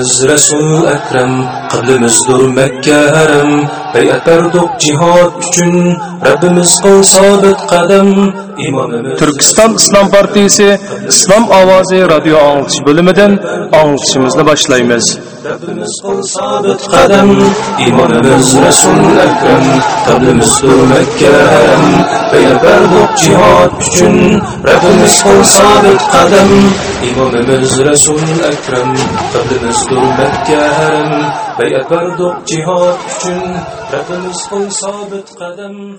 biz Resul Ekrem, kıblimizdur Mekke haram beyat berdik cihad üçün, Rabbimiz kıl sabit kadem. Türkistan İslam Partisi İslam Avazı Radyo Anlatış bölümünden anlatışımızı başlayımız. Rabbimiz kıl sabit kadem. İmamımız Resul Ekrem, kıblimizdur Mekke harem, beyat berdik cihad üçün, Rabbimiz kıl sabit kadem. İmamımız Resul Ekrem, kıblimizdur Mekke harem, beyat berdik cihad üçün, Rabbimiz kıl sabit kadem.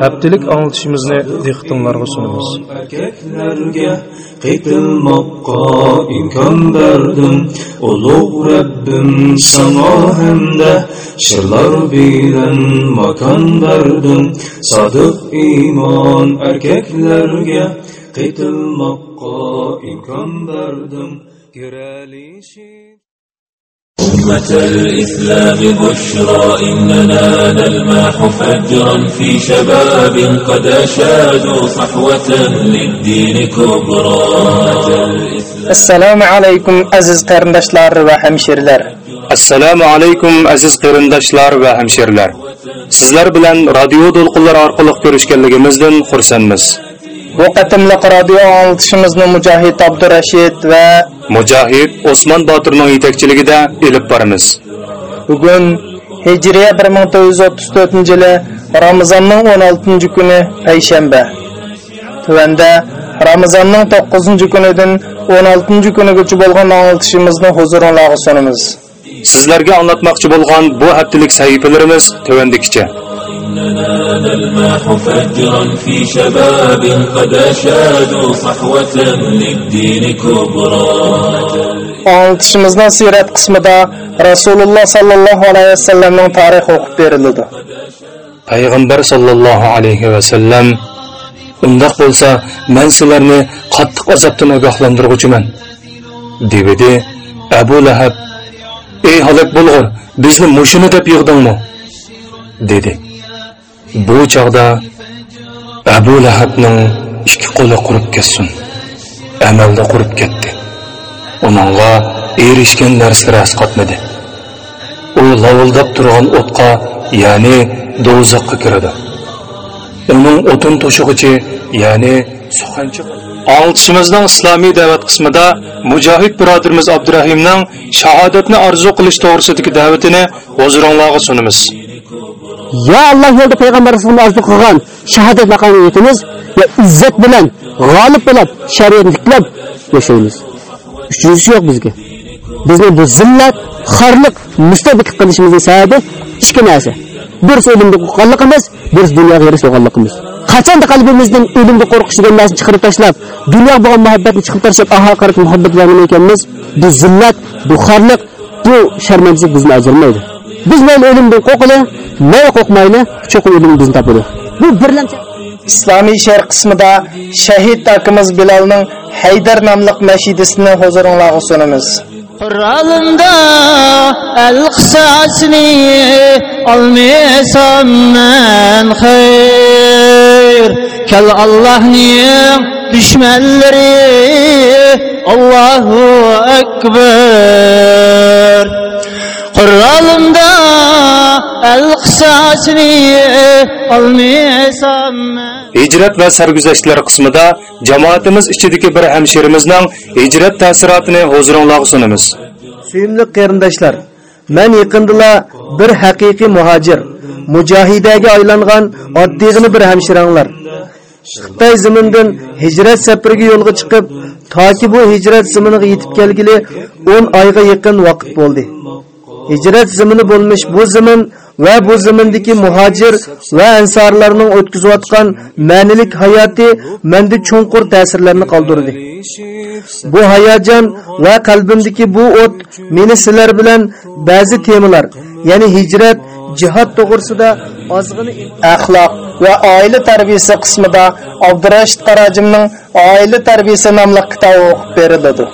haftalik anglitishimizni dehqonlarga sunamiz. Erkaklarga qaytilmoqqa imkon berdim. Ulug' Rabbim sano hamda shirlar bilan makon berdim. Sodiq iymon erkaklarga qaytilmoqqa imkon berdim. Kiralishi أمة الإسلام بشرى إننا نلمح فجرا في شباب قد أشادوا صحوة للدين كبرى أمة الإسلام assalomu alaykum aziz qarindoshlar va hamshirlar assalomu alaykum aziz qarindoshlar va hamshirlar sizlar bilan radio to'lqinlari orqali ko'rishganligimizdan xursandmiz bu qatimliq radio anglitishimizni mujohid abdurashid va mujohid osmon botirning yetakchiligida ilib boramiz. Bugun hijriya 1934 yili ramazonning 16 kuni payshanba. Tuvanda Ramazonning 9 kunidan 16 kunigacha bo'lgan anglitishimizni huzuringizga sunamiz. sizlarga anglatmoqchi bo'lgan bu haftalik sahifalarimiz tuvandikicha إننا نلمح فجرا في شباب قد أشادوا صحوة للدين كبرى Anglitishimizning sirat qismida Rasululloh sallallohu alayhi vasallamning tarixi o'qib beriladi. payg'ambar sollallohu alayhi vasallam undoq bo'lsa man sizlarni qattiq azobdan ogohlantirg'uchiman devidi abu lahab ey halok bo'lg'ur bizni mushuni deb yig'dingmi dedi Bu chog'da abu lahabning ikki qo'li qurib ketsin amalda qurib ketdi. Uningga erishgan narsalar asqatmadi u lovuldab turgan o'tqa ya'ni do'zaxqa kiradi. Uning o'tin to'shig'ichi ya'ni suxanchiq. Oltishimizning islomiy da'vat qismida mujohid birodarimiz Abdurahimning shahodatni orzu qilish to'g'risidagi da'vatini huzuringlarga sunamiz. Ya alloh yo'lida payg'ambar rasululloh orzu qilgan shahodat maqomiga yetamiz va izzat bilan, g'olib bo'lib, shariatni tiklab yashaymiz. Uchinchisi yo'q bizga. Bizni bu zillat, xorliq mustabik qilishimizning sababi ikki narsa. Birisi o'limda qo'rqqanligimiz, birisi dunyoga erishganligimiz. Qachonda qalbimizdan o'limga qo'rqish degan narsani chiqarib tashlab, dunyo bo'lgan muhabbatni chiqarib tashlab, oxirat muhabbat bilan ekanmiz, bu zillat, bu xorliq, bu sharmandachilik bizni ajrmaydi. Biz mayli o'limdan qo'rqili, mayli qo'rqmayli, cho'qib o'limni bizni topadi. Bu birlamchi. Islomiy she'r qismida shahid akimiz bilalning haydar nomli mashidisini huzuringlarga sunamiz Qur'onimda al-qisasni olmasam men xayr. Kal Allohning dushmanlari Allohu akbar Qur'onimda al-qisasni olmasam men. Hijrat va sarguzashtlar qismida jamoatimiz ichidagi bir hamshirimizning hijrat ta'sirotini huzuringlarga sunamiz. Suyimli qarindoshlar man yaqindala bir haqiqiy muhojir mujohidaga aylangan oddiygina bir hamshiranglar. Xitoy zimindan hijrat safariga yo'lga chiqib toki bu hijrat ziminiga yetib kelgili 10 oyga yaqin vaqt bo'ldi hijrat zimini bo'lmish bu zimin va bu zimindagi muhojir va ansorlarning o'tkazayotgan ma'nilik hayoti menda cho'nqur ta'sirlarni qoldirdi. Bu hayajon va qalbimdagi bu o't meni sizlar bilan ba'zi temalar ya'ni hijrat jihod to'g'risida ozg'ina axloq va oila tarbiyasi qismida abdurashid qarajimning oila tarbiyasi nomli kitobi o'qib beriladi.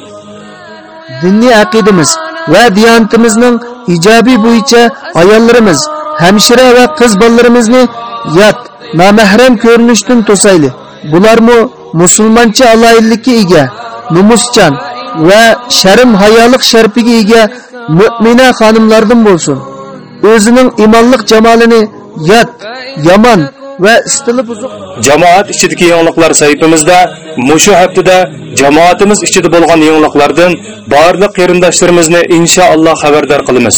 Diniy aqidamiz va diyonatimizning ijobiy bo'yicha ayollarimiz hamshira va qiz bolalarimizni yot namahram ko'rinishdan to'sayli. Bularmi musulmoncha aloyillikka ega numuschan va sharm hayolik sharpiga ega mo'mina xonimlardan bo'lsin. O'zining imonliq jamolini yot yomon va istili buzuq jamoat ichidagi yangiliklar saytimizda mushu haftada jamoatimiz ichida bo'lgan yangiliklardan barliq qarindoshlarimizni inshaalloh xabardor qilamiz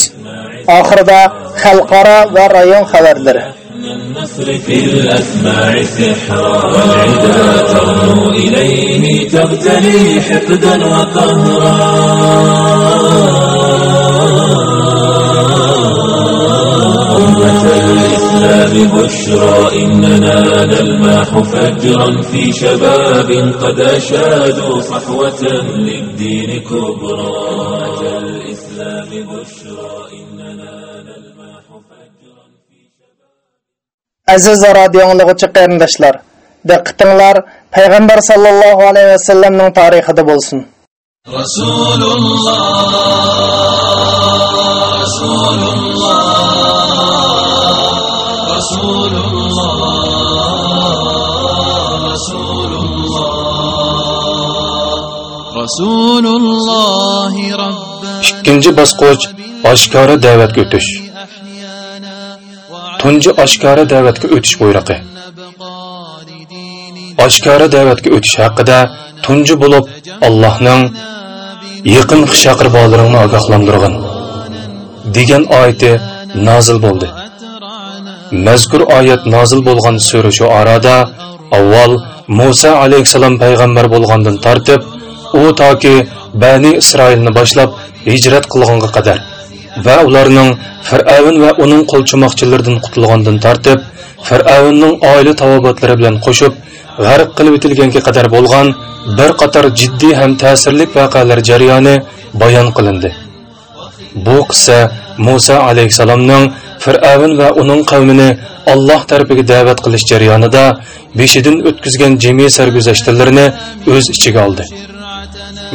oxirida xalqaro va rayon xabarlari النصر في الأسماع سحرا والعدا ترنو إليه تغتلي حقدا وقهرا الإسلام بشرى إننا نلمح فجرا في شباب قد أشادوا صحوة للدين كبرى أمة الإسلام بشرى إننا نلمح فجرا aziz radio anglag'uchi qarindoshlar diqqatinglar payg'ambar sallallohu alayhi vasallamning tarixida bo'lsin رسول ikkinchi bosqich oshkora da'vatga o'tish. Tunji oshkora da'vatga o'tish buyrug'i. Oshkora da'vatga o'tish haqida tunji bo'lib allohning yaqin chaqirboqlaringni ogohlantirg'in degan oyati nozil bo'ldi. Mazkur oyat nozil bo'lgan sura shu orada avval muso alayhissalom payg'ambar bo'lgandan tortib u toki Bani Isroilni boshlab hijrat qilganga qadar va ularning Fir'avn va uning qo'lchimoqchilaridan qutulgandan tortib Fir'avnning oila tavobatlari bilan qo'shib g'arq qilib etilganga qadar bo'lgan bir qator jiddiy ham ta'sirli voqealar jarayoni bayon qilindi. Bu qissa Musa alayhissalomning Fir'avn va uning qavmini Alloh tarafiga da'vat qilish jarayonida beshidan o'tkazgan jami sarguzashtalarini o'z ichiga oldi.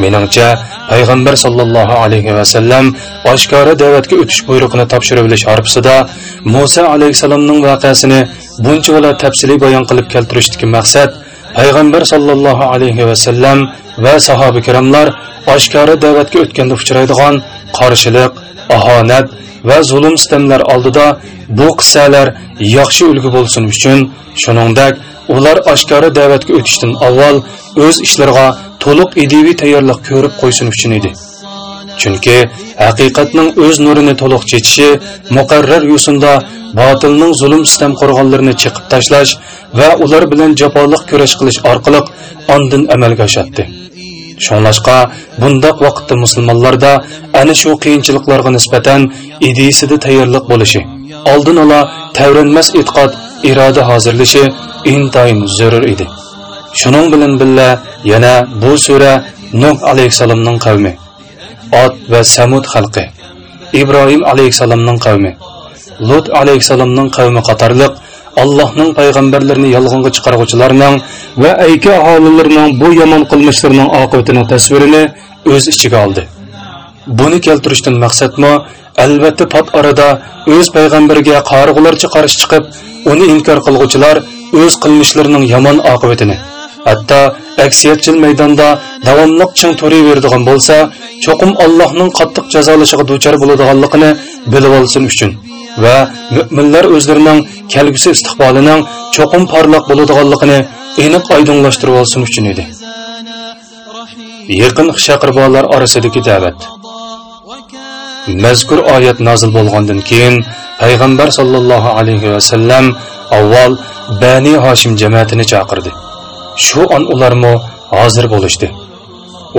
Meningcha, payg'ambar sollallohu alayhi va sallam oshkora da'vatga o'tish buyrug'ini topshirib olish harfisida Musa alayhisalomning voqeasini buncha bola tafsiliy bayon qilib keltirishdagi maqsad payg'ambar sollallohu alayhi va sallam va sahoba kiromlar oshkora da'vatga o'tganda uchraydigan qarshilik, ahonat va zulm sitamlar oldida bu qissalar yaxshi ulgu bo'lsin uchun, shuningdek ular oshkora da'vatga o'tishdan avval o'z ishlariga to'liq idiviy tayyorlik ko'rib qo'ysin uchun edi. Chunki haqiqatning o'z nurini to'liq chechishi muqarrar yo'sinda botilning zulm sitam qo'rg'onlarini chiqib tashlash va ular bilan jafoliq kurash qilish orqali ondin amalga oshadi. Shunlashqa bundoq vaqtda musulmonlarda ana shu qiyinchiliklarga nisbatan idisida tayyorlik bo'lishi, oldin ola tavranmas e'tiqod, iroda hozirlashi intayin zarur edi. Shuning bilan birga yana bu sura Nuh alayhisalomning qavmi, Od va Samud xalqi, Ibrohim alayhisalomning qavmi, Lut alayhisalomning qavmi qatorliq Allohning payg'ambarlarini yolg'onga chiqaruvchilarning va ayka aholilarining bu yomon qilmishlarining oqibatining tasvirini o'z ichiga oldi. Buni keltirishdan maqsadmi? Albatta pat orada o'z payg'ambariga qarg'ularcha qarshi chiqib, uni inkor qilguvchilar o'z qilmishlarining yomon oqibatini hatto aksiyatchil maydonda davomliq ching to'rayveradigan bo'lsa cho'qim allohning qattiq jazolashiga duchor bo'ladiganligini bilib olsin uchun va mo'minlar o'zlarining kelgusi istiqbolining cho'qim porloq bo'ladiganligini aniq oydinlashtirib olsin uchun edi. Yaqin shaqirbolar orasidagi da'vat. Mazkur oyat nozil bo'lgandan keyin payg'ambar sollallohu alayhi vasallam avval bani hoshim jamoatini chaqirdi. Shu on ularmi hozir bo'lishdi.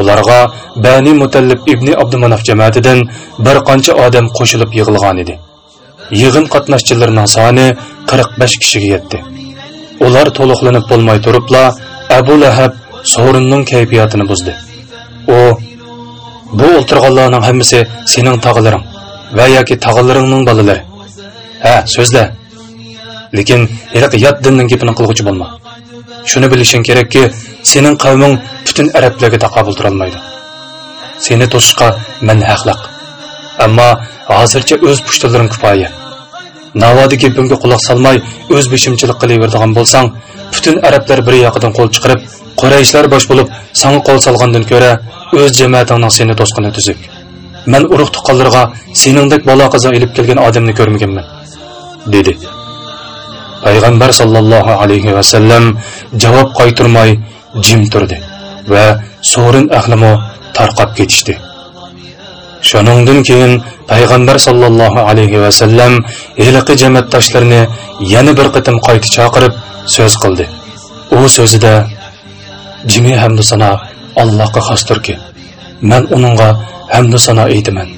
Ularga bani mutallib ibn abdumanaf jamoatidan bir qancha odam qo'shilib yig'ilgan edi. Yig'in qatnashchilarining soni 45 kishiga yetdi. Ular to'liqlanib bo'lmay turibla abu lahab sovrinning kayfiyatini buzdi. U bu o'tirganlarning hammasi sening tog'laring va yoki tog'alaringning bolalari. Ha so'zla. Lekin iliq yot dinning gapini qilg'uchi bo'lma. Shuni bilishing kerakki sening qavming butun arablarga taqobul turolmaydi. Seni to'sishga man haqliq ammo hozircha o'z pushtilaring kifoya. Navodi gapimga quloq solmay o'z beshimchilik qilaveradigan bo'lsang butun arablar bir yoqidan qo'l chiqarib qorayishlar bosh bo'lib sanga qo'l solgandan ko'ra o'z jamoatingning seni to'sqini tuzuk man urug' tuqqanlarga seningdek bola qazo ilib kelgan odamni ko'rmaganman dedi. Payg'ambar sollallohu alayhi vasallam javob qaytirmay jim turdi va so'rin ahlimo tarqab ketishdi. Shuningdan keyin payg'ambar sollallohu alayhi vasallam heliqi jamoatdoshlarini yana bir qatim qayta chaqirib so'z qildi. U so'zida jimi hamdu sano allohga xosdirki man uningga hamdu sano aytaman.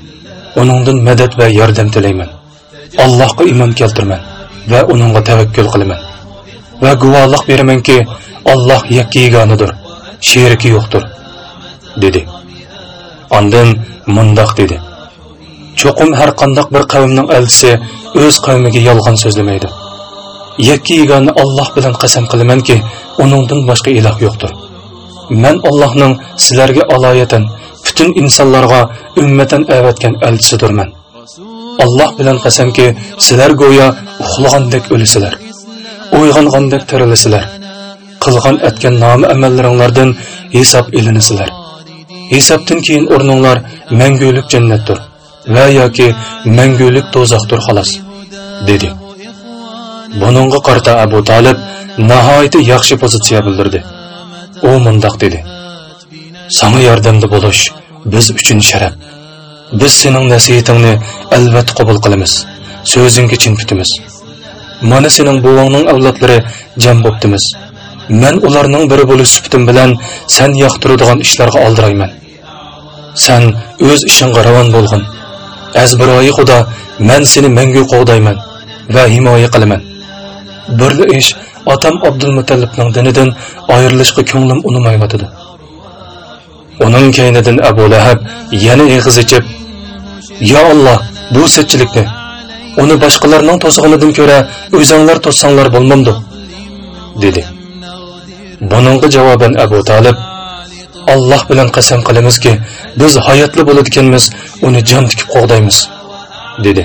Uningdan madad va yordam tilayman. Allohga iymon keltirman. Va uningga tavakkul qilaman. Va guvohlik beramanki Alloh yakka yeganidir sheriki yo'qdir dedi. Ondan mundoq dedi. Cho'qim har qandoq bir qavmning elchisi o'z qavmiga yolg'on so'zlamaydi. Yakka yegani Alloh bilan qasam qilamanki uningdan boshqa iloh yo'qdir. Men Allohning sizlarga aloyatan butun insonlarga ummatan avatgan elchisidirman. Allah bilan qasamki sizlar go'yo uxlagandek o'lisizlar uyg'ongandek tirilisizlar qilgan etgan nomi amallaringlardan hisob ilinisizlar. Hisobdan keyin o'rninglar mangulik jannatdir va yoki mangulik do'zaxdir xolos dedi. Buningga qarta abu Talib nihoyatda yaxshi pozitsiya bildirdi. U mundoq dedi. Sana yordamda bo'lish biz uchun sharaf. Biz sening nasihatingni albatta qabul qilamiz so'zingga chin tutamiz. Mana sening buvangning avlodlari jam bo'ptimiz. Man ularning biri bo'lish supatim bilan san yoqtiradigan ishlarga oldirayman san o'z ishingga ravon bo'lg'in. Azbiroyi xudo man seni mangu qo'g'dayman va himoya qilaman. Birli ish otam abdulmutallibning dinidan ayrilishga ko'nglim unamayotidi uning kaynidan abu lahab yana eg'iz ichib yo alloh bu setchilikni uni boshqalarning to'sig'inidan ko'ra o'zinglar to'ssanglar bo'lmamdi dedi. Buningga javoban abu tolib alloh bilan qasam qilamizki biz hayotli bo'ladiganmiz uni jon tikib qo'g'daymiz dedi.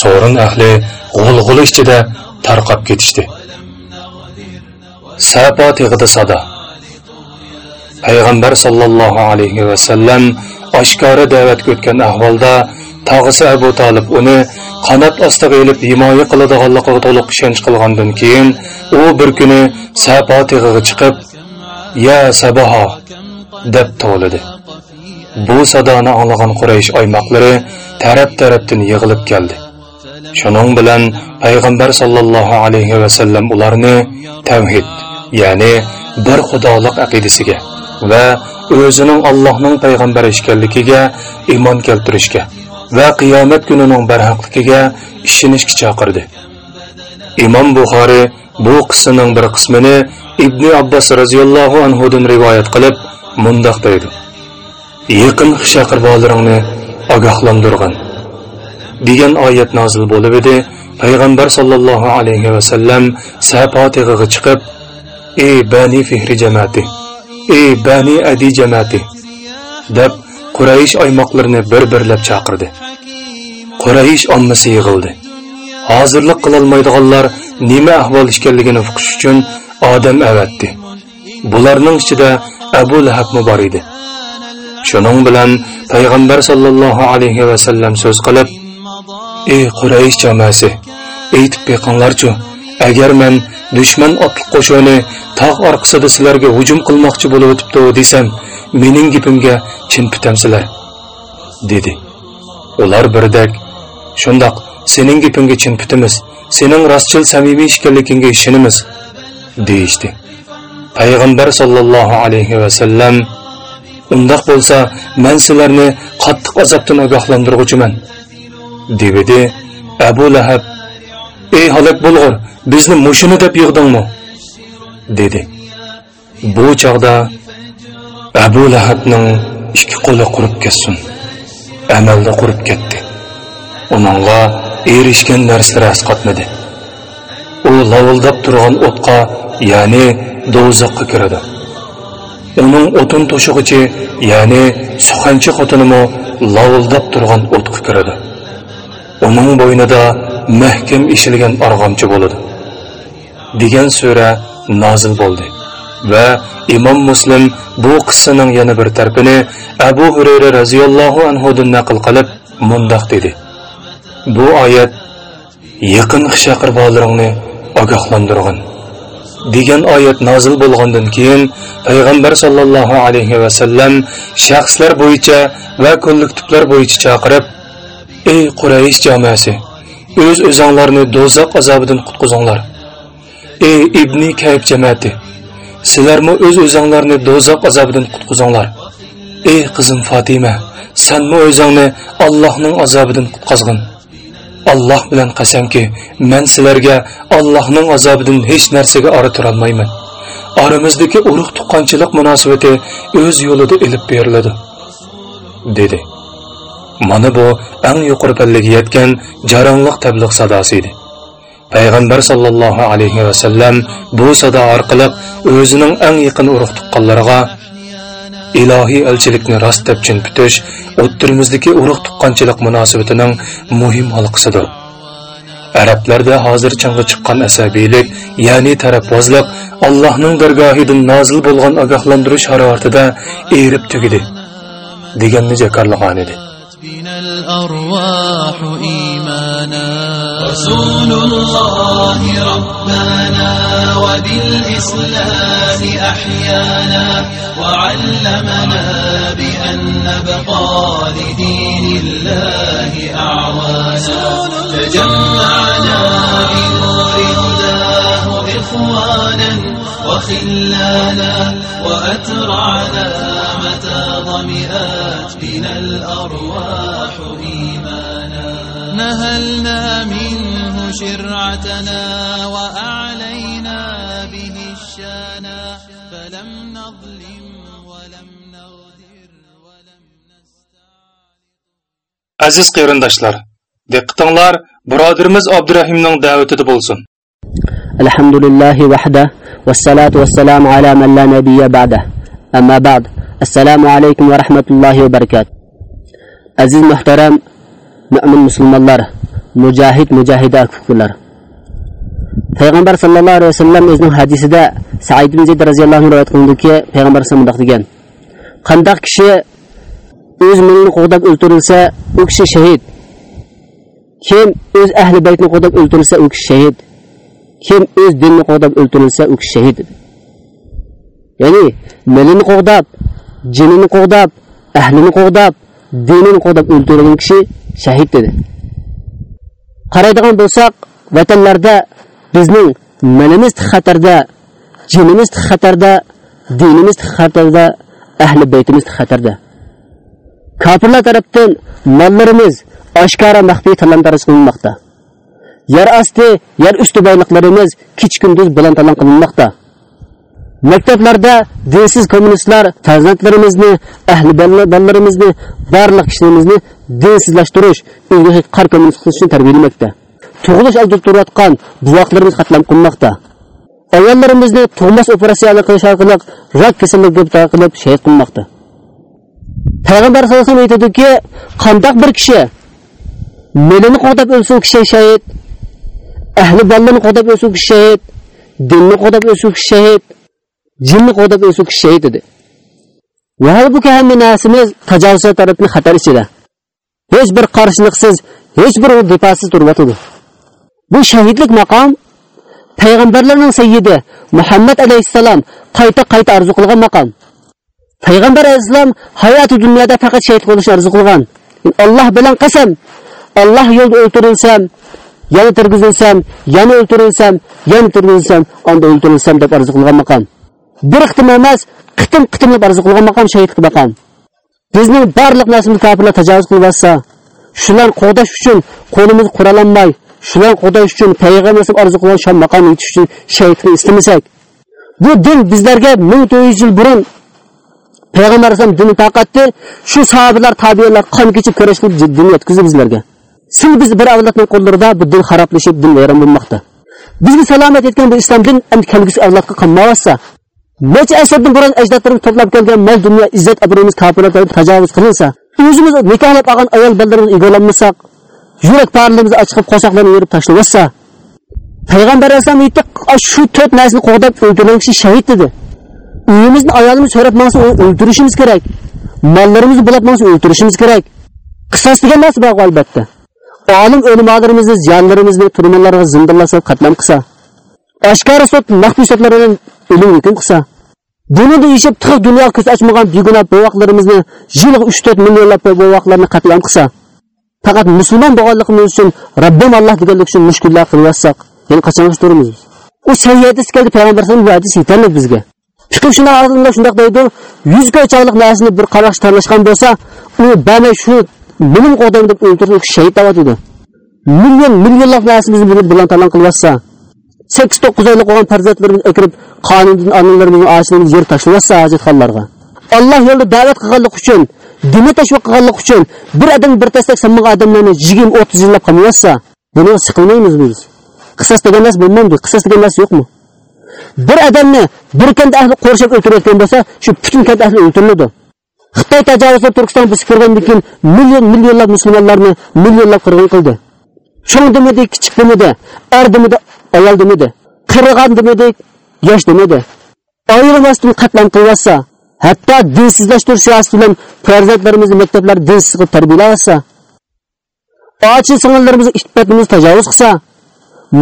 So'rin ahli g'ulg'uli ichida tarqab ketishdi. Sapa yig'ida sada payg'ambar sollallohu alayhi vasallam oshkora da'vatga o'tgan ahvolda tog'isi abu tolib uni qanot ostiga ilib himoya qiladiganligiga to'liq ishonch qilgandan keyin u bir kuni sapa tig'iga chiqib ya sabaho deb tovladi. Bu sadoni anglagan quraysh oymoqlari taraf tarafdan yig'ilib keldi. Shuning bilan payg'ambar sollallohu alayhi vasallam ularni tavhid ya'ni bir xudolik aqidasiga va o'zining Allohning payg'ambari ekanligiga iymon keltirishga va qiyomat kunining barhaqligiga ishonishga chaqirdi. Imom Buxoriy bu qissaning bir qismini Ibn Abbos radhiyallohu anhu dan rivoyat qilib, mundoq deydi. Yaqin shaqirbolarni ogohlantirgan degan oyat nozil bo'lib edi. payg'ambar sollallohu alayhi vasallam sapotig'iga chiqib ey bani fihri jamoati ey bani adi jamati deb quraysh oymoqlarini bir birlab chaqirdi. Quraysh ommasi yig'ildi. Hozirlik qilolmaydiganlar nima ahvol ishkanligini uqish uchun odam avatdi. Bularning ichida abu lahabmi bor edi. Shuning bilan payg'ambar sollallohu alayhi vasallam so'z qilib ey quraysh jamasi aytib beqinglarchu agar men dushman otliq qo'shini tog' orqasida sizlarga hujum qilmoqchi bo'lib o'tibdi desam mening gapimga chin pitamsizlar dedi. Ular birdak shundoq sening gapingga chin pitimiz sening rostchil samimiy ekanligingga ishonamiz deyishdi. Payg'ambar sollallohu alayhi vasallam undoq bo'lsa man sizlarni qattiq azobdan ogohlantirg'uchiman dedi abu lahab ey halak bo'lg'ur bizni mushuni deb yig'dingmi? Dedi. Bu chog'da abu lahabning ikki qo'li qurib ketsin. Amalda qurib ketdi. Uningga erishgan narsalar asqatmadi u lovuldab turgan o'tqa ya'ni do'zaxqa kiradi. Uning o'tin to'shig'ichi ya'ni suxanchi xotinimi lovuldab turgan o'tqa kiradi. Uning bo'ynida mahkam ishilgan arg'amchi bo'ladi. Degan sura nozil bo'ldi va imom muslim bu qissaning yana bir tarafini abu hurayra roziyallohu anhudan naql qilib mundoq dedi. Bu oyat yaqin shaqirbolarni ogohlantirgan degan oyat nozil bo'lgandan keyin payg'ambar sollallohu alayhi vasallam shaxslar bo'yicha va kollektivlar bo'yicha chaqirib ey quraysh jamoasi o'z o'zinglarni do'zax azobidan qutqizinglar ey ibni kayb jamoati sizlarmi o'z o'zinglarni do'zax azobidan qutqizinglar ey qizim fotima sanmi o'zingni allohning azobidan qutqazgin? Alloh bilan qasamki men sizlarga allohning azobidan hech narsaga ora turolmayman. Oramizdagi urug' tuqqanchilik munosabati o'z yo'lida ilib beriladi dedi. mana bu eng yuqori pallaga yetgan jaronliq tabliq sadosi edi. Payg'ambar sollallohu alayhi vasallam bu sado orqali o'zining eng yaqin urug' tuqqanlariga ilohiy elchilikni rost deb chin tutish o'ttirimizdagi urug' tuqqanchilik munosabatining muhim halqasidir arablarda hozir chang'i chiqqan asabiylik ya'ni tarafbozlik allohning dargohidan nozil bo'lgan ogohlantirish haroratida erib tugidi deganni jakarlagan edi. الأرواح إيمانا. رسول الله ربنا وبالإسلام أحيانا وعلمنا بأن نبقى لدين الله أعوانا. تجمعنا بنور هداه إخوانا وخلانا وأترعنا متى ضمئات بنا الأرواح إيمانا. نهلنا منه شرعتنا وأعلينا به الشانا. فلم نظلم ولم نغدر ولم aziz qarindoshlar diqqatinglar birodarimiz abdurahimning da'vatida bo'lsin الحمد لله وحده والصلاة والسلام على من لا نبي بعده أما بعد السلام عليكم ورحمة الله وبركاته عزيز محترم مؤمن مسلم الله مجاهد مجاهد أكفر پیغمبر صلى الله عليه وسلم إذن حديث دا سعيد بن زيد رضي الله عنه رأيت قلندو كي پیغمبر صلى الله عليه قندق كشي öz mülünü qoğdaq öldürülse o kişi şehit. Kim öz ahli beytini qoğdaq öldürülse o kişi şehit. Kim o'z dinini qo'g'dab o'ltirilsa u kishi shahid ya'ni milini qo'g'dab jinini qo'g'dab ahlini qo'g'dab dinini qo'g'dab o'ltirilgan kishi shahid dedi qaraydigan bo'lsak vatanlarda bizning milimiz xatarda jinimiz xatarda dinimiz xatarda ahli baytimiz xatarda. Kofirlar tarafdan mollarimiz oshkora maxfiy talantaraj qilinmoqda yer osti yer usti boyliqlarimiz kech kunduz bilan talon qilinmoqda. Maktablarda dinsiz kommunistlar farzandlarimizni ahli bolalarimizni barliq kishilarimizni dinsizlashtirish o'zga qar kommunist qilish uchun tarbiyalamoqda tug'ilish oldida turayotgan buvoqlarimiz qatlam qilinmoqda ayollarimizni tug'mas operatsiyalar qilish orqali rak kasalligiga qilib shahid qilmoqda. Payg'ambar sallallohu alayhi vasallam aytadiki qandoq bir kishi melini qo'dab o'lsa kishi shahid ahli bollani qo'dab o'lsa kishi shahid dinni qo'dab o'lsa kishi shahid jinni qo'dab o'lsa kishi shahid dedi va halbuki hamma narsamiz tajovuzchi tarafni xatar ichida. Hech bir qarshiliksiz hech bir difosiz turyotidi bu shahidlik maqom payg'ambarlarning sayyidi muhammad alayhissalom qayta qayta orzu qilgan maqom. Payg'ambar alayhissalom hayoti dunyoda faqat shahid bo'lishni orzu qilgan. Alloh bilan qasam alloh yo'lida o'ltirilsam yana tirgizilsam yana o'ltirilsam yana tirgizilsam onda o'ltirilsam deb arzu qilgan maqom bir qitim emas qitim qitimlab arzu qilgan maqom shahidlik maqom bizning barliq narsamizni kofirlar tajovuz qilyapsa shular qo'dash uchun qo'limiz quralanmay shular qo'dash uchun payg'ambar arzu qilgan shon maqom yetish uchun shahidlik istamasak bu din bizlarga ming to'rt yuz yil burun payg'ambar alayhisalom dini tarqatdi shu sahobalar tabiinlar qon kechib kurash qilib din yetkazdi bizlarga. Sil biz bir avlodning qo'llarida bu din xaroblashib din vayron bo'lmoqda. Bizga salomat etgan bu islom din endi kelgusi avlodga qolmayotsa necha asrdan burun ajdodlarimiz to'plab kelgan mol dunyo izzat obro'miz kofirlar tajovuz qilinsa o'zimiz nikohlab olgan ayol bolalarimiz egolanmasak yurak parlarimizni ochib qo'shoqlarni yerib tashlayotsa payg'ambar alayhisalom aytdi shu to'rt narsani qo'g'dab o'ldirgan kishi shahid dedi. Uyimizni ayolimiz so'rab mansa o'ldirishimiz kerak mollarimizni bulab mansa o'ldirishimiz kerak? Qisos degan narsa bor albatta. Olim o'limalarimizni ziyonlarimizni turmanlarga zindonlasa qatlam qilsa. Oshkora sud maxfiy sudlar bilan o'lim hukm qilsa. Buni deyishib tiq dunyo ko'z ochmagan begunoh bovoqlarimizni yiliga uch to'rt millionlab bovoqlarni qatlam qilsa. Faqat musulmon bo'lganligimiz uchun robbim alloh deganlik uchun mushkullar qilyotsak yana qachon turamiz? Biz u sayyadisi keldi bu bizga. Fiqh shuna oldinda shundoq deydi ko'chalik narsani bir qarash tanlashgan bo'lsa uni bana shu bilim qodam deb o'ldirib shahid deyotdi million millionlab narsamizni bilan talon qilyotsa sakkiz to'qqiz oylik bo'lgan farzandlarimiz akirib qonundan onalarimizni oshnamizni yer tashlayotsa hojatxonalarga alloh yo'lida da'vat qilganlik uchun dinni tashviq qilganlik uchun bir odam bir tasdak sanmagan odamlarni yigirma o'ttiz yillab qamayotsa buni siqilmaymiz biz. Qisos degan narsa bo'lmaydi qisos degan narsa yo'qmi? Bir odamni bir kanda ahli qo'rshab o'tirayotgan bo'lsa shu butun kanda ahli o'ltiriladi xitoy tajovuzlab turkiston bosib kirgandan keyin million millionlab musulmonlarni millionlab qirg'in qildi. Cho'ng demidi kichik er demidi ayol demidi qirg'an demidi yosh demidi ayirmasdan qatlam qilyotsa hatto dinsizlashtirish siyosati bilan farzandlarimizni maktablarda dinsiz qilib tarbiyalayotsa ochi singillarimizni iffatimizni tajovuz qilsa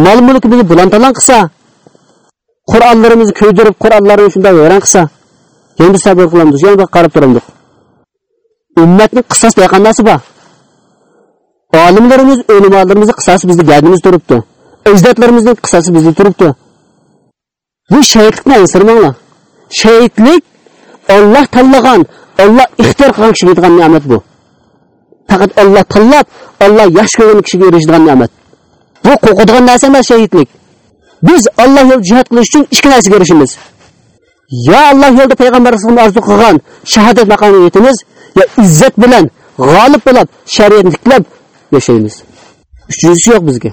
mol mulkimizni bulan talon qilsa qur'onlarimizni ko'ydirib qur'onlarni shunday vayron qilsa endi sabr qilamiz yana qarab turamiz ummatni qisos degan narsa bor olimlarimiz o'limalarimizni qisosi bizni gadimiz turibdi ajdodlarimizni qisosi bizda turibdi bu shahidlikni ansirmanglar shahidlik olloh tanlagan olloh ixtiyor qilgan kishiga yetgan ne'mat bu. Faqat olloh tanlab olloh yaxshi ko'rgan kishiga erishadigan ne'mat bu qo'rqadigan narsa emas shahidlik biz olloh yo'lida jihod qilish uchun ikki narsaga erishimiz yo alloh yo'lida payg'ambar orzu qilgan shahodat maqomiga yetamiz yo izzat bilan g'olib bo'lib shariatni tiklab yashaymiz. Uchinchisi yo'q bizga.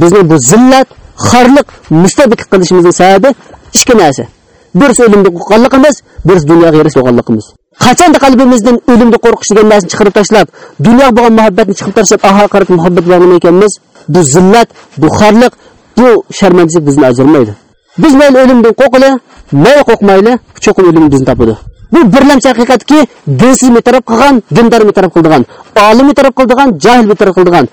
Bizni bu zillat xorliq mustabid qilishimizning sababi ikki narsa. Birisi o'limni qo'rqqanligimiz birisi dunyoga erish bo'lganligimiz qachonda qalbimizdan o'limni qo'rqish degan narsani chiqarib tashlab dunyoga bo'lgan muhabbatni chiqarib tashlab oxirat muhabbat bilan ekanmiz? Bu zillat bu xorliq bu sharmandachilik bizni ajrmaydi biz mayli o'limdan qo'rqili mayli qo'rqmayli cho'qim o'lim bizni topadi. Bu birlamchi haqiqatki dinsiz betaraf qilgan dindor betaraf qildigan olim betaraf qildigan johil betaraf qildigan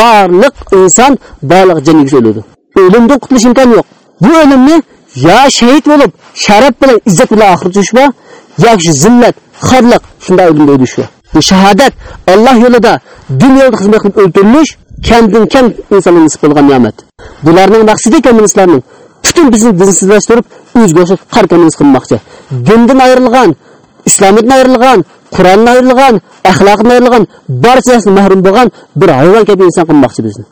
barliq inson barliq jinniga o'ladi. O'limdan qutulish imkoni yo'q. Bu o'limni yo shahid bo'lib sharaf bilan izzat bilan oxirat tushma yoki zillat xorliq shunday o'limda o'lish bu shahodat alloh yo'lida din yo'lida xizmat qilib o'ldirilish kamdan kam insonga nisb bo'lgan ne'mat. Bularning maqsadi kommunistlarning butun bizni dinsizlashtirib o'ziga o'xshab qar kommunist qilmoqchi dindan ayrilgan islomdan ayrilgan qur'ondan ayrilgan axloqdan ayrilgan barchasidan mahrum bo'lgan bir hayvon kabi inson qilmoqchi bizni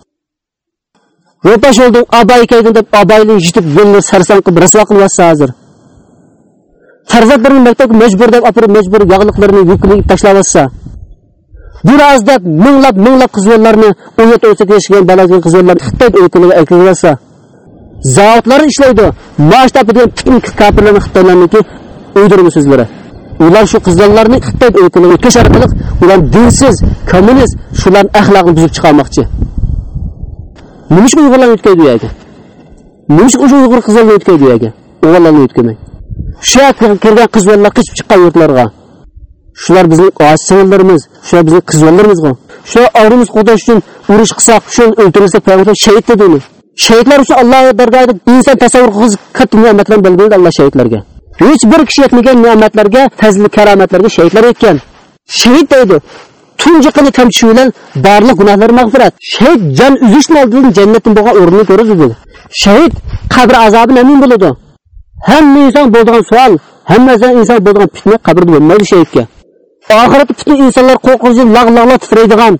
ro'pash olding abay keldim deb abayni yitib yo'lni sarson qilib rasvo qilyapsa hozir farzandlarini maktabga majbur opirib majbur yog'liqlarini yuklab tashlayotsa birozdek minglab minglab qizlarni 17-18 yoshga balaga qizlar xitoy o'tiliga aytilsa zavodlari ishlaydi. Maosh topadigan tipin kafirlarni xitoylarniki uydirma so'zlari. Ular shu qizlarni xitoy o'tiliga o'tkash orqali ular dinsiz kommunist shularni axloqini buzib chiqarmoqchi. Nima uchun uyg'urlarni o'tkaydi u yerga? Uchun o'sha uyg'ur qizlarni o'tkaydi u yerga? O'g'illarni o'tkamay shu yerga kirgan qizlar qichib chiqqan yurtlarga. Shular bizning singillarimiz shular bizning qizlarimiz shular orimiz qo'dash uchun urush qilsak shu o'ldirsak payg'ambar shahid dedi uni shahidlar uchun alloh dargohida inson tasavvur qilib katta ne'matlarni bildirdi alloh shahidlarga. Hech bir kishi yetmagan ne'matlarga fazli karomatlarga shahidlar yetgan. Shahid deydi tunji qini tamchishi bilan barliq gunohlar mag'firat. Shahid jon uzishni oldidan jannatdan bo'lgan o'rnini ko'radi dedi. Shahid qabr azobidan amin bo'ladi. Hamma inson bo'ladigan savol hamma inson bo'lgan fitna qabrda bo'lmaydi shahidga. Oxiratda fitna insonlar qo'rquvchi lag' lag'lab titraydigan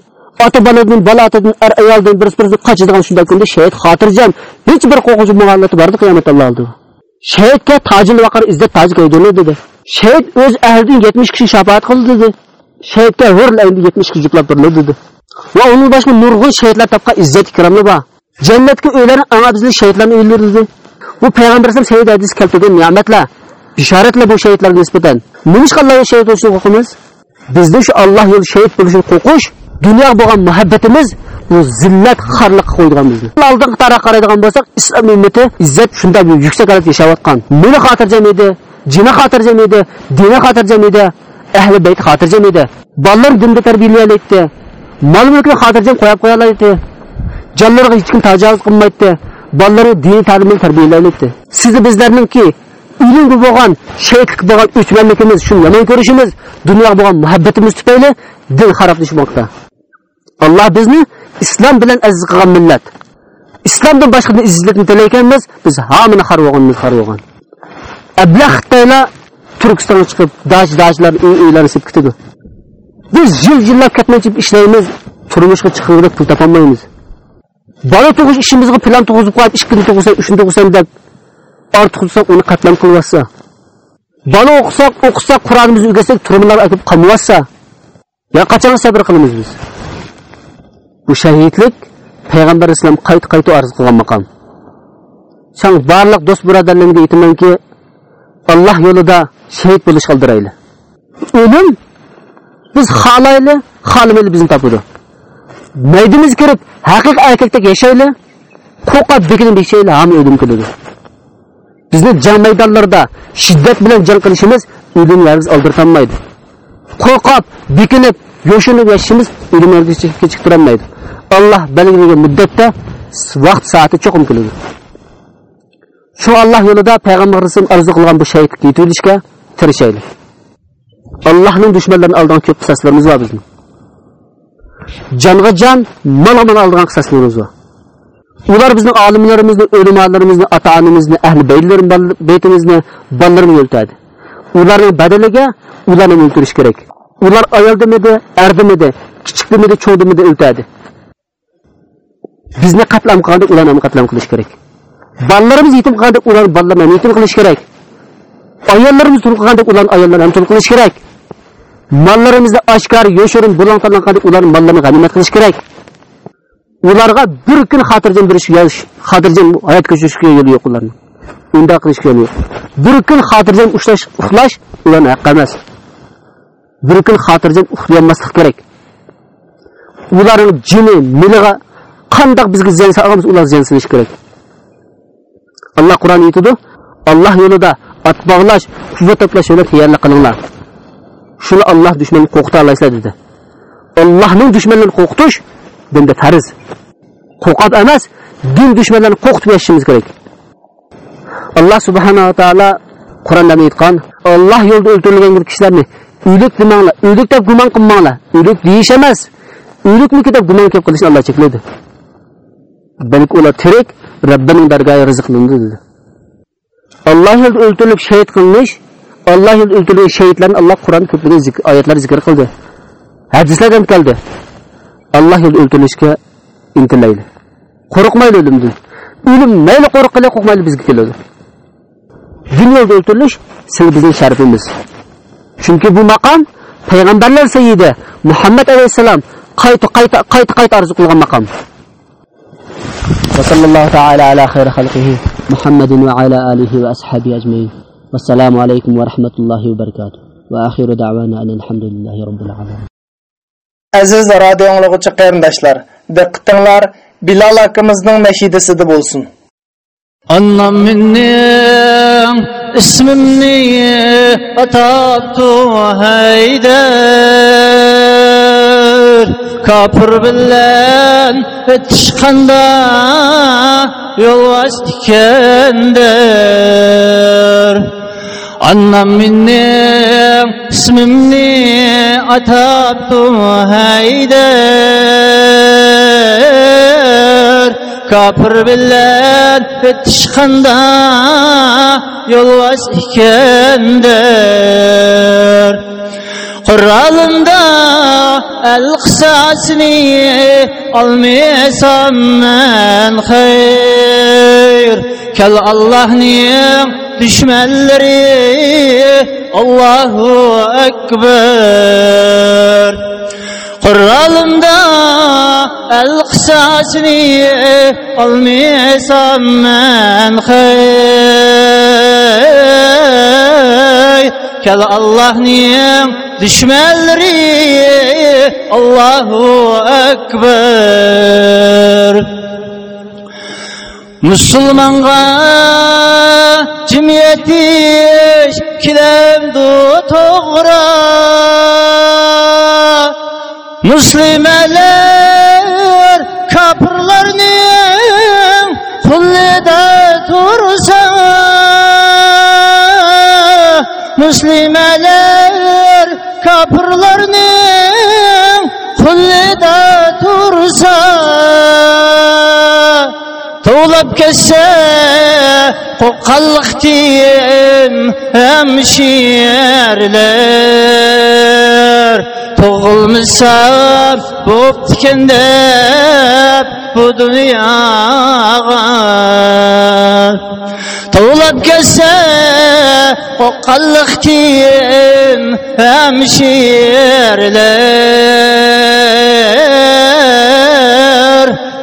ota boladan bola otadan er ayoldan bir birisi qochadigan shunday kunda shahid xotirjam hech bir qo'rquvchi muallati bordi qiyomat alloh oldida shahidga tajil vaqar izzat toj qo'ydini dedi. Shahid o'z ahlidan yetmish kishi shafoat qildi dedi. Shahidga hurlaydi yetmish kishi yuklab turdi dedi. Va uning boshqa nurg'un shahidlar topgan izzat ikromli bor. Jannatga o'ylari ana bizni shahidlarni uylari dedi. Bu payg'ambar alayhisalom shahid hadis keltirgan ne'matlar. Bishoratlar bu shahidlarga nisbatan. Nima ishqallarga shahid bo'lishni qo'rqamiz bizni shu alloh yo'li shahid bo'lishni qo'rqish dunyoga bo'lgan muhabbatimiz bu zillat xorliqqa qo'ydigan bizni oldingi taraf qaraydigan bo'lsak islom ummati izzat shunday yuksak holatda yashayotgan meni xotirjam edi jini xotirjam edi dini xotirjam edi ahli bayt xotirjam edi. Bolalar dinda tarbiyalaydi mol mulkni xotirjam qo'yib qo'yalaydi jonlarga hech kim tajovuz qilmaydi bolalarni diniy ta'limni tarbiyalaydi sizni bo'lgan shaytlik bo'lgan o'chmanligimiz shuni yomon ko'rishimiz dunyoga bo'lgan muhabbatimiz tufayli din xaroblashmoqda alloh bizni islom bilan aziz qilgan millat. Islomdan boshqa izzatni tilayotganmiz biz hamini xor bo'lganmiz xor bo'lgan ablah xitoylar turkistonga chiqib daj dajlar uy uylarni silib ketadi. Biz yil yillab ketmaychi ishlaymiz turmushga chiqib pul topolmaymiz. Bola tug'ish ishimizga plan tug'izib qo'yib ikki kun tug'sam uch kun tug'sam deb ortiq qilsak uni qatlam qilyotsa bola o'qisak o'qisak qur'onimizni o'rgatsak turmalar akib qamyotsa ya qachon sabr qilamiz biz? bu şəhidlik Peyğəmbər İslam qayıt-qayıt arz qılğan məqam. Şan barlıq dost biradərlərimə aytmam ki, Allah yolunda şəhid buluş qaldıraylı. Ölüm biz xalaylı, xalımlı bizni tapıdı. Meydimiz kirib haqiq erkekdek yaşaylı, qoqa dikinib yaşaylı ham ölüm kılıdı. Bizni can meydanlarda şiddet bilen can kılışımız ölümlerimiz aldırtanmaydı. Qoqa dikinib, yoşunib yaşımız ölümlerimiz keçik duramaydı. Kechikib turolmaydi alloh belgilagan muddatda vaqt soati cho'qim keladi shu alloh yo'lida payg'ambar rasul arzu qilgan bu shahidlikka yetilishga tirishaylik allohning dushmanlarini oldigan ko'p qisoslarimiz bor bizni jonga jon molga mol oldigan qisoslarimiz bor ular bizning olimlarimizni o'limalarimizni ota onamizni ahli baytimizni bolalarini o'ltadi ularning badaliga ularni o'ltirish kerak ular ayoldimidi erdimidi kichikdimidi cho'g'dimidi o'ltadi bizni qatlam qilganda ularni ham qatlam qilish kerak. Bolalarimiz yetim qilganda ularni bolalarini ham yetim qilish kerak. Ayollarimiz tul qilganda ularni ayollarini ham tul qilish kerak. Mollarimizni oshkor yoshirin bulang tanlanqanda ularni mollarini g'animat qilish kerak. Ularga bir kun xotirjam turish xotirjam hayot kechirishga yo'li yo'q ularni. Unday qilishga yo'li yo'q. Bir kun xotirjam ushlash uxlash ularni haqqi emas. Bir kun xotirjam uxlayolmaslik kerak. Ularning jini miliga qandoq bizga ziyon solamiz ular ziyon silish kerak. Alloh qur'on aytadi alloh yo'lida ot bog'lash quvvat to'plash yo'lida tayyorlik qilinglar. Shuni alloh dushmanni qo'rqita olasizlar dedi. Allohning dushmanlarini qo'rqitish dinda farz. Qo'rqib emas din dushmanlarini qo'rqitib yashashimiz kerak. Alloh subhanava taolo qur'onda aytgan olloh yo'lida o'ldirilgan kishilarni o'lik demanglar o'lik deb gumon qilmanglar. O'lik deyish emas o'likniki deb gumon kelib qilishni alloh cheklaydi balki ular tirik Rabbining dargohi rizqlandi dedi. Alloh yo'lida o'ldirilib shahid qilinish alloh yo'lida o'ldirilgan shahidlarni alloh qur'on ko'plagan oyatlar zikr qildi. Hadislarda ham keldi. Alloh yo'lida o'ldirilishga intilaydi qo'rqmaydi o'limdan o'lim mayli qo'rqqili qo'rqmaydi bizga keladi. Din yo'lida o'ldirilish sil bizning sharafimiz chunki bu maqom payg'ambarlar sayyidi muhammad alayhissalom qayta qayta qayta qayta arzu qilgan maqom. وصلى الله تعالى على خير خلقه. محمد وعلى آله وأصحابه أجمعين. والسلام عليكم ورحمة الله وبركاته. وآخر دعوانا أن الحمد لله رب العالمين. Aziz radio anglagıcı qarindaşlar, diqqətinizlər Bilal akımızın nəşidəsində bolsun. Anam minning ismimni atabtu kafir kafir bilen etişkanda yolvaç dikendir. Annem minnem ismimni ataptum hayder Kafir bilen etişkanda yolvaç dikendir. Kuralımda el kısasni almıysam men hayır Kel Allah'ın düşmenleri Allahu Ekber Kuralımda el kısasni almıysam men hayır Kel Allah'ın düşmanları Allahu Ekber. Müslümanға cemiyet iş kilemdu toğra Müslümeler kapırlarının kullida tursa Müslümeler gapirlarning qo'lida tursa tovlab ketsa qo'qqanliqtin hamshirlar tug'ilmasa bo'ptikin deb bu dunyoga طولت قسى وقل اختيم امشير لير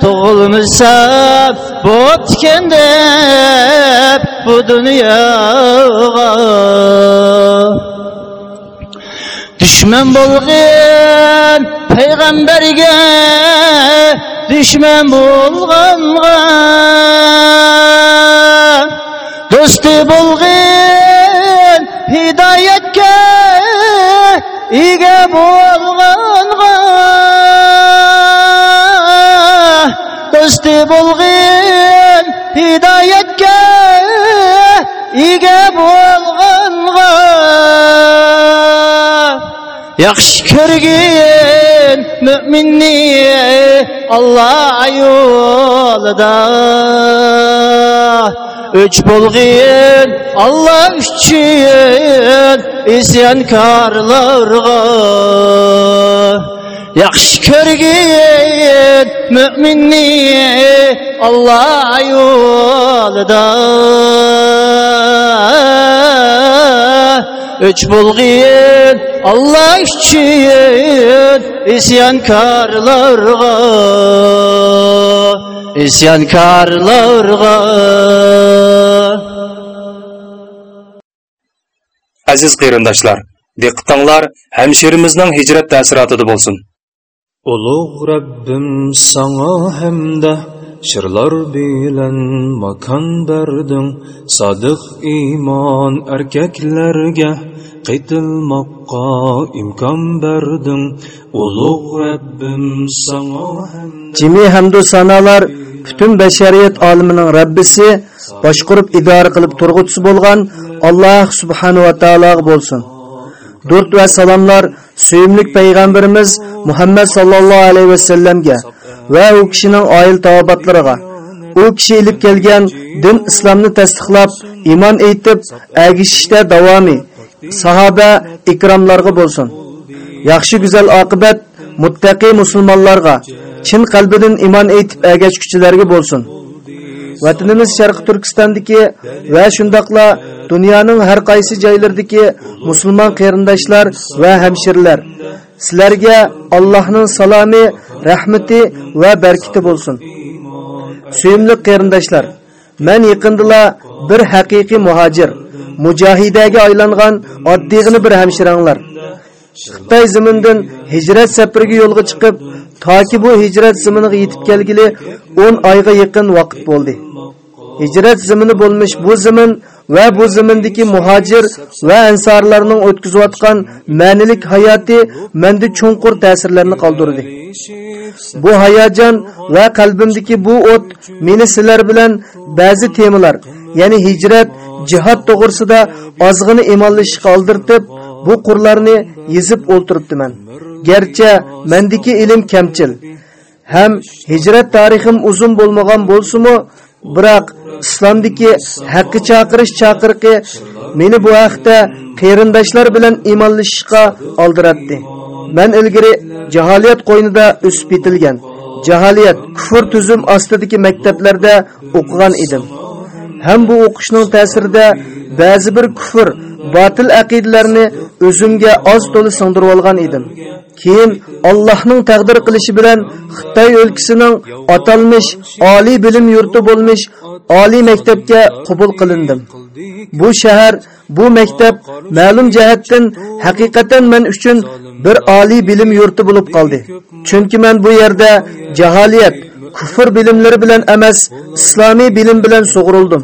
tug'ilmasam bo'ptikan deb bu dunyoga dushman bo'lg'in payg'ambarga dushman bo'lg'anga do'sti bo'lgan hidoyatga ega bo'lganga do'sti bo'lgan hidoyatga ega bo'lganga yaxshi ko'rgin mo'minni Alloh yo'lida Üç bulgin Allah üçün isyankarlarga Yaxşı körgin müminni Allah yolida Üç bulgin Allah üçün isyankarlarga isyankarlarga Aziz qarindoshlar, diqqatinglar hamshirimizning hijrat ta'sirotida bo'lsin. Ulug' Rabbim sana hamda shirlar bilan makon berding, sodiq iymon erkaklarga qaytilmoqqa imkon berding. Ulug' Rabbim sana jimi hamdu sanalar butun bashariyat olimining Rabbisi, boshqurib idora qilib turğutsu bo'lgan alloh subhanahu va taologa bo'lsin. Durt va salomlar Sevimlik peyğəmbərimiz Muhammed sallallahu aleyhi və səlləmgə və o kişinin ail tavabatlarına, o kişi ilib gələn din İslamını tasdiqlab, iman eytib, əgişişdə davomi sahabə ikromlarga bolsun. Yaxshi güzel oqibat muttaqi musulmonlarga, chin qalbidan iymon aytib əgəşküçilərə bolsun. Vatanimiz Sharq Turkistondagi va shundoqla dunyoning har qaysi joylaridagi musulmon qarindoshlar va hamshirlar sizlarga Allohning salomi, rahmati va barkati bo'lsin. Suyimli qarindoshlar, men yaqindila bir haqiqiy muhojir, mujohidaga aylangan oddiygina bir hamshiranglar. Xitoy zimindan hijrat safariga yo'lga chiqib, toki bu hijrat zaminiga yetib kelgili 10 oyga yaqin vaqt bo'ldi. Hijrat zimini bo'lmish bu zamin va bu zamindagi muhojir va ansorlarning o'tkazayotgan ma'nilik hayoti menda chunqur ta'sirlarni qoldirdi. Bu hayajon va qalbimdagi bu o't meni sizlar bilan ba'zi temalar, ya'ni hijrat, jihad to'g'risida ozg'ini imonlashishga oldirtib, bu qurlarni yezib o'ltiribdiman. garchi mendiki ilm kamchil. Ham hijrat tarixim uzun bo'lmagan bo'lsa-mu, biroq islomdagi haqqi chaqirish chaqiriqi meni bu haqda qarindoshlar bilan imonlashishga oldiratdi. Men ilgari jaholiyat qo'ynida o'sib yetilgan, jaholiyat, kufr tuzum ostidagi maktablarda o'qigan edim. Ham bu o'qishning ta'sirida ba'zi bir kufr, batil aqidalarni o'zimga oz to'la singdirib olgan edim. Keyin Allohning taqdir qilishi bilan Xitoy o'lkasining atalmish oliy bilim yurti bo'lmish oliy maktabga qabul qilindim. Bu shahar, bu maktab ma'lum jihatdan haqiqatan men uchun bir oliy bilim yurti bo'lib qoldi. Chunki men bu yerda jaholiyat, kufr bilimlari bilan emas, islomiy bilim bilan sug'urildim.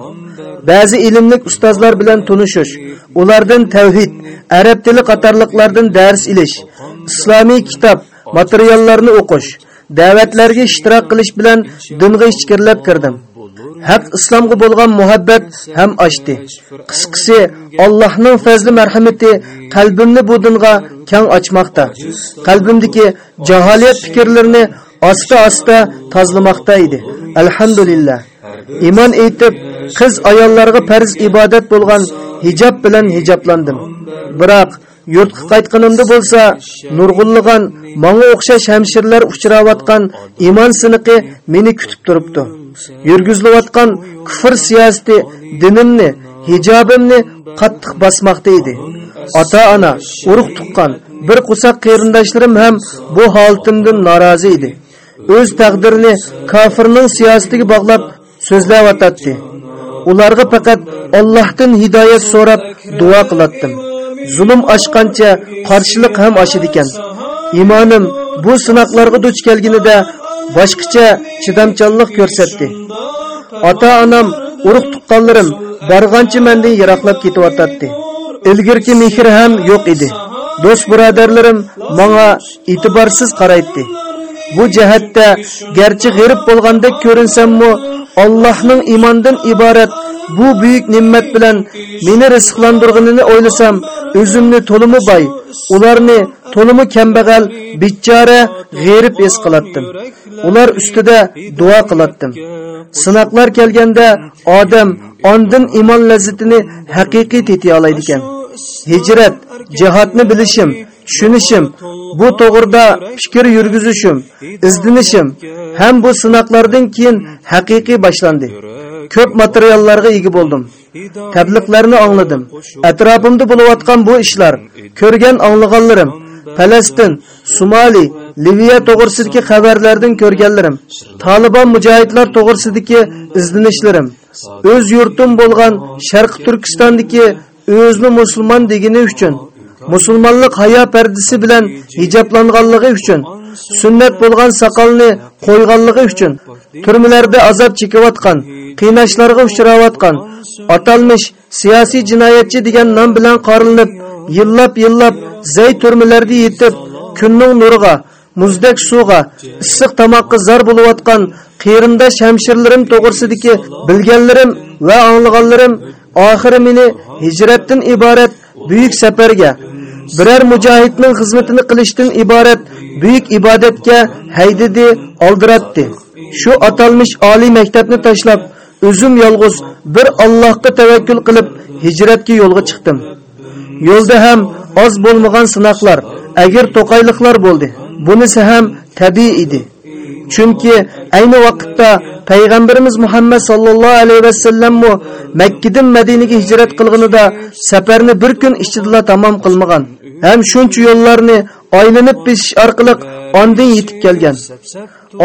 Ba'zi ilimlik ustozlar bilan tunishish, ulardan tavhid, arab tili qatorliqlardan dars ilish, islomiy kitob, materiallarni o'qish, da'vatlarga ishtirok qilish bilan dinga ichkirlab kirdim. Haq islomga bo'lgan muhabbat ham ochdi. Qisqasi, Allohning fazli marhamati qalbimni bu dinga keng ochmoqda. Qalbimdagi jaholiyat fikrlarini asta-asta tozlamoqda edi. Alhamdulillah. Iymon aytib, qiz ayollarga farz ibodat bo'lgan hijob bilan hijoblandim. Biroq yurtga qaytganimda bo'lsa, nurg'unlagan, menga o'xshash hamshirlar uchrayotgan iymon siniqi meni kutib turibdi. Yurgizilayotgan kufr siyosati dinimni, hijobimni qattiq bosmoqda edi. Ota-ona, urug' tuqqan bir qusoq qarindoshlarim ham bu holatimdan norozi edi. O'z taqdirini kofirning siyosatiga bog'lab so'zlayotdi. Ularga faqat Allohdan hidoyat so'rab duo qilatdim. Zulm oshqancha qarshilik ham oshidi ekan. Iymonim bu sinoqlarga duch kelganida boshqacha chidamchanlik ko'rsatdi. Ota-onam, urug' tuqqanlarim borgancha mendan yiroqlab ketyotdi. Ilgirki mehr ham yo'q edi. Do'st birodarlarim menga e'tiborsiz qaraydi. Bu jihatda garchi g'irib bo'lgandek ko'rinsammi, Allohning iymondan iborat bu buyuk ne'mat bilan meni rizqlantirganini o'ylasam, o'zimni to'limi boy, ularni to'limi kambag'al, bechora g'erib es qilatdim. Ular ustida duo qilatdim. Sinoqlar kelganda odam ondin iymon lazzatini haqiqiy tetiy olaydi ekan. Hijrat, jihodni bilishim, tushunishim, bu to'g'rida fikr yurgizishim, izlanishim ham bu sinoqlardan keyin haqiqiy boshlandi. Ko'p materiallarga ega bo'ldim. Tabliqlarni angladim. Atrofimda bo'layotgan bu ishlar, ko'rgan anglaganlarim, Falastin, Somali, Liviya to'g'risidagi xabarlardan ko'rganlarim, Taliban mujohidlar to'g'risidagi izlanishlarim, o'z yurtim bo'lgan Sharq Turkistondagi o'zni musulmon degani uchun musulmonlik hayo pardasi bilan hijoblanganligi uchun sunnat bo'lgan soqolni qo'yganligi uchun turmalarda azob chekayotgan qiynashlarga uchrayotgan atalmish siyosiy jinoyatchi degan nom bilan qorinib yillab yillab zay turmalarda yetib kunning nuriga muzdek suvga issiq tomoqqa zar bo'layotgan qirindosh shamshirlarim to'g'risidagi bilganlarim va anglaganlarim oxiri meni hijratdan iborat buyuk safarga biror mujohidning xizmatini qilishdan iborat buyuk ibodatga haydidi oldiratdi. Shu atalmish oliy maktabni tashlab o'zim yolg'iz bir Allohga tavakkul qilib hijratga yo'lga chiqdim. Yo'lda ham oz bo'lmagan sinoqlar agar to'qayliqlar bo'ldi. Bunisi ham tabiiy edi. Chunki ayni vaqtda payg'ambarimiz muhammad sallallohu alayhi vasallammu makkadan madinaga hijrat qilganida safarni bir kun ichida tamom qilmagan. Ham shuncha yo'llarni aylanib besish orqali ondin yetib kelgan.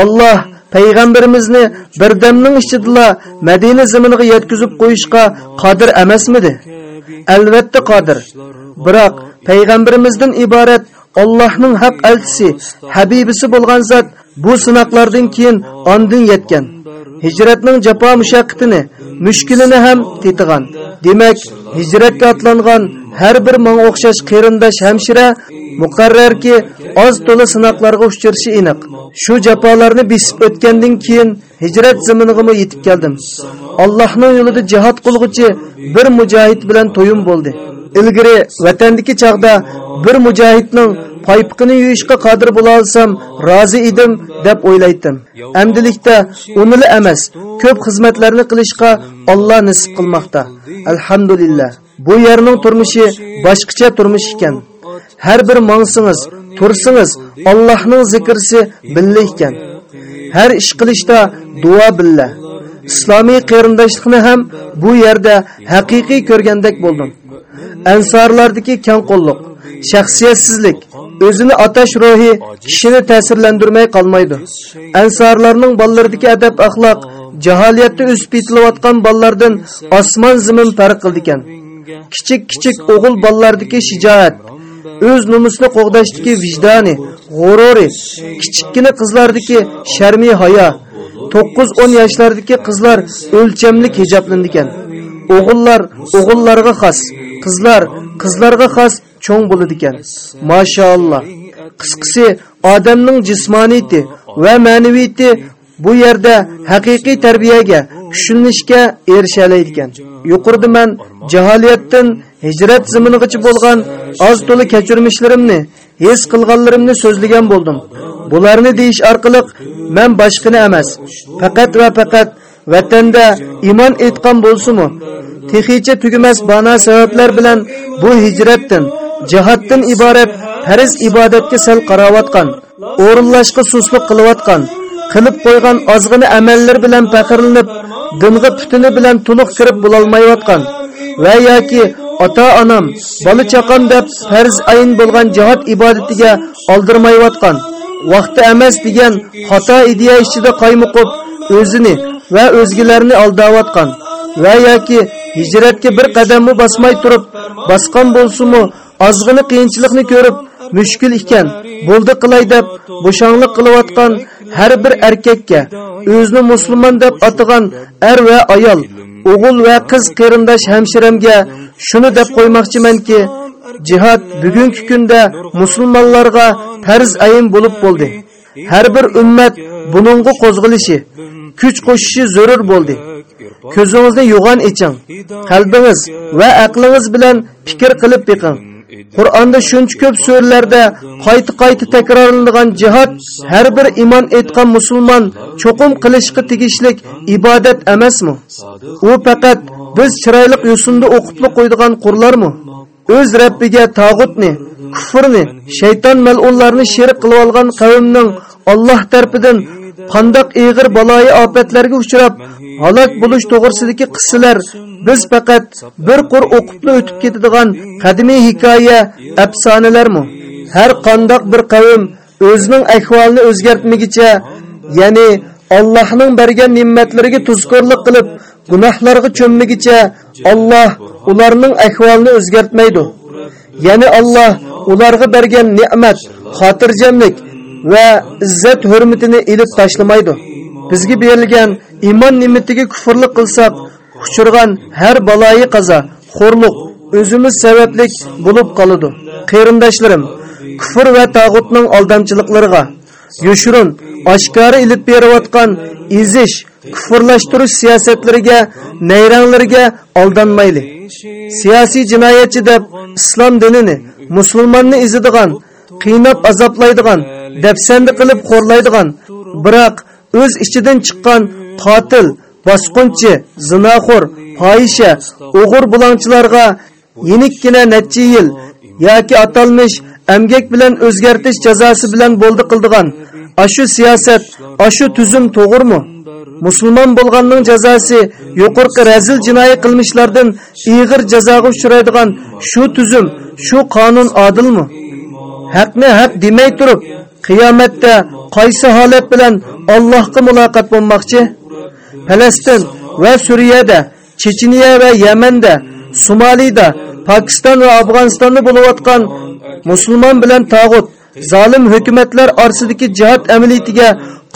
Alloh payg'ambarimizni birdamning ichida madina zaminiga yetkazib qo'yishga qodir emasmidi? Albatta qodir. Biroq payg'ambarimizdan iborat Allohning haq elchisi, habibisi bo'lgan zot bu sinoqlardan keyin ondin yetgan. Hijratning jafo mushaqqatini, mushkulini ham tetigan. Demak, hijratga otlangan har bir manga o'xshash qarindosh hamshira muqarrarki oz to'la sinoqlarga uchrashi aniq. Shu jafolarni besib o'tgandan keyin hijrat zaminiga yetib keldim. Allohning yo'lida jihad qilg'uchi bir mujohid bilan to'yim bo'ldi. ilgari vatandagi chog'da bir mujohidning paypiqini yuyishga qodir bo'la olsam rozi edim deb o'ylaydim. Amdilikda unili emas ko'p xizmatlarni qilishga olloh nisib qilmoqda. Alhamdulillah. Bu yerning turmushi boshqacha turmush ekan. Har bir mongsingiz tursingiz allohning zikrsi billa ekan. Har ish qilishda duo billa islomiy qarindoshlikni ham bu yerda haqiqiy ko'rgandek bo'ldim. Ansorlardagi kangqo'lliq shaxsiyatsizlik o'zini atash ruhi kishini ta'sirlantirmay qolmaydi ansorlarning bolalaridagi adab axloq jaholiyatda o'sib yetilayotgan bolalardan osmon zimin farq qildi ekan kichik kichik o'g'il bolalardagi shijoat o'z nomusini qo'g'dashdagi vijdoni g'ururi kichikkina qizlardagi sharmi hayo 9-10 yoshlardagi qizlar o'lchamlik hijoblandi ekan o'g'illar o'g'illarga xos qizlar qizlarga xos cho'ng bo'ladi ekan mashaalloh qisqasi odamning jismoniyati va ma'naviyati bu yerda haqiqiy tarbiyaga tushunishga erisha oladi ekan yuqorida man jaholiyatdan hijrat ziminigacha bo'lgan oz to'la kechirmishlarimni his qilganlarimni so'zlagan bo'ldim bularni deyish orqali men boshqani emas faqat va faqat vatanda iymon etgan bo'lsimi texicha tugumas bana sabablar bilan bu hijratdan jihatdan iborat farz ibodatga sal qarawatgan o'rinlashga suslik qilayotgan qilib qo'ygan ozg'ina amallar bilan faxrlanib dinga putini bilan to'liq kirib bo'lolmayotgan va yoki ota onam bola chaqam deb farz ayin bo'lgan jihod ibodatiga oldirmayotgan vaqti emas degan xato ideya ichida qaymoqib o'zini va o'zgalarni aldayotgan va yoki hijratga bir qadamni bosmay turib bosgan bo'lsinmi ozg'ini qiyinchilikni ko'rib mushkul ekan bo'ldi qilay deb bo'shonlik qilayotgan har bir erkakka o'zini musulmon deb atagan er va ayol o'g'il va qiz qarindosh hamshiramga shuni deb qo'ymoqchimanki jihad bugungi kunda musulmonlarga farz ayin bo'lib bo'ldi. Har bir ummat buningga qo'zg'alishi kuch qo'shishi zarur bo'ldi. Ko'zingizni yo'g'on iching qalbingiz va aqlingiz bilan fikr qilib biqing qur'onda shuncha ko'p so'rlarda qayta qayta takrorlanadigan jihod har bir iymon etgan musulmon cho'qim qilishga tegishlik ibodat emasmi? U faqat biz chiroyli yo'sinda o'qitli qo'ydigan qurlarmi? O'z rabbiga tog'utni kufrni shayton mal'unlarni sherik qilib olgan qavmning Alloh tarafidan qandoq ig'ir baloyi ofatlarga uchrab halok bo'lish to'g'risidagi qissalar biz faqat bir qur o'qibni o'tib ketadigan qadimiy hikoya afsonalarmi? har qandoq bir qavm o'zining ahvolini o'zgartmagicha ya'ni Allohning bergan ne'matlariga tuzkorlik qilib gunohlarga cho'mmagicha Alloh ularning ahvolini o'zgartmaydi. ya'ni Alloh ularga bergan ne'mat xotirjamlik va izzat hurmatini ilib tashlamaydi. Bizga berilgan iymon ne'matiga kufrlik qilsak uchirgan har baloyi qaza xo'rliq o'zimiz sabablik bo'lib qoladi. Qarindoshlarim kufr va tag'utning aldamchiliklariga yoshirin oshkora ilib berayotgan izish kufrlashtirish siyosatlariga nayranglariga aldanmayli siyosiy jinoyatchi deb islom dinini musulmonni izadigan qiynab azoblaydigan dafsandi qilib xo'rlaydigan. Biroq o'z ichidan chiqqan qotil bosqinchi zinoxo'r fohisha o'g'ir bulonchilarga yenikkina necha yil yoki atalmish amgak bilan o'zgartish jazosi bilan bo'ldi qildigan. Aşı siyosat, aşı tuzum to'g'rimi? Musulmon bo'lganning jazosi yuqorqi razil jinoiy qilmishlardan ig'ir jazoga uchraydigan shu tuzum, shu qonun odilmi? Haqni haq demay turib, qiyomatda qaysi holat bilan Allohga muloqot bo'lmoqchi? Falastin va Suriyada, Checheniya va Yamanda, Somalida, Pokiston va Afg'onistonda bo'layotgan musulmon bilan tog'ut, zolim hukumatlar orasidagi jihad amaliyatiga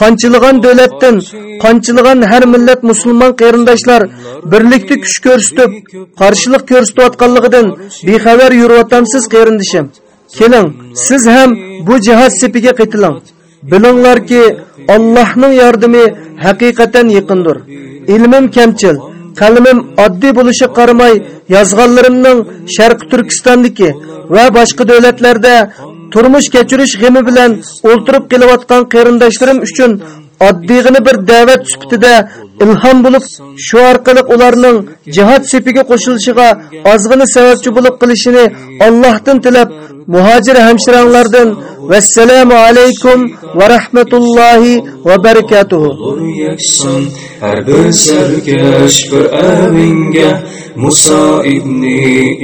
qanchiligan davlatdan, qanchiligan har millat musulmon qarindoshlar birlikda kuch ko'rsatib, qarshilik ko'rsatayotganligidan bexabar yuryotamsiz qarindishim. Keling, siz ham bu jihad sepiga qaytiling Bilinglarki, Allohning yordami haqiqatan yaqindir. Ilmim kamchil, qalamim oddiy bo'lishi qaramay, yozganlarimning Sharq Turkistondagi va boshqa davlatlarda turmush kechirish g'imi bilan o'ltirib kelayotgan qarindoshlarim uchun oddiygina bir da'vat sifatida ilhom bo'lib, shu orqali ularning jihad sepiga qo'shilishiga ozg'ini sababchi bo'lib qilishini Allohdan tilab, muhojir hamshiranglardan vassalomu alaykum va rahmatullohi va barakatuhu. har bir sarkash bir aminga muso ibni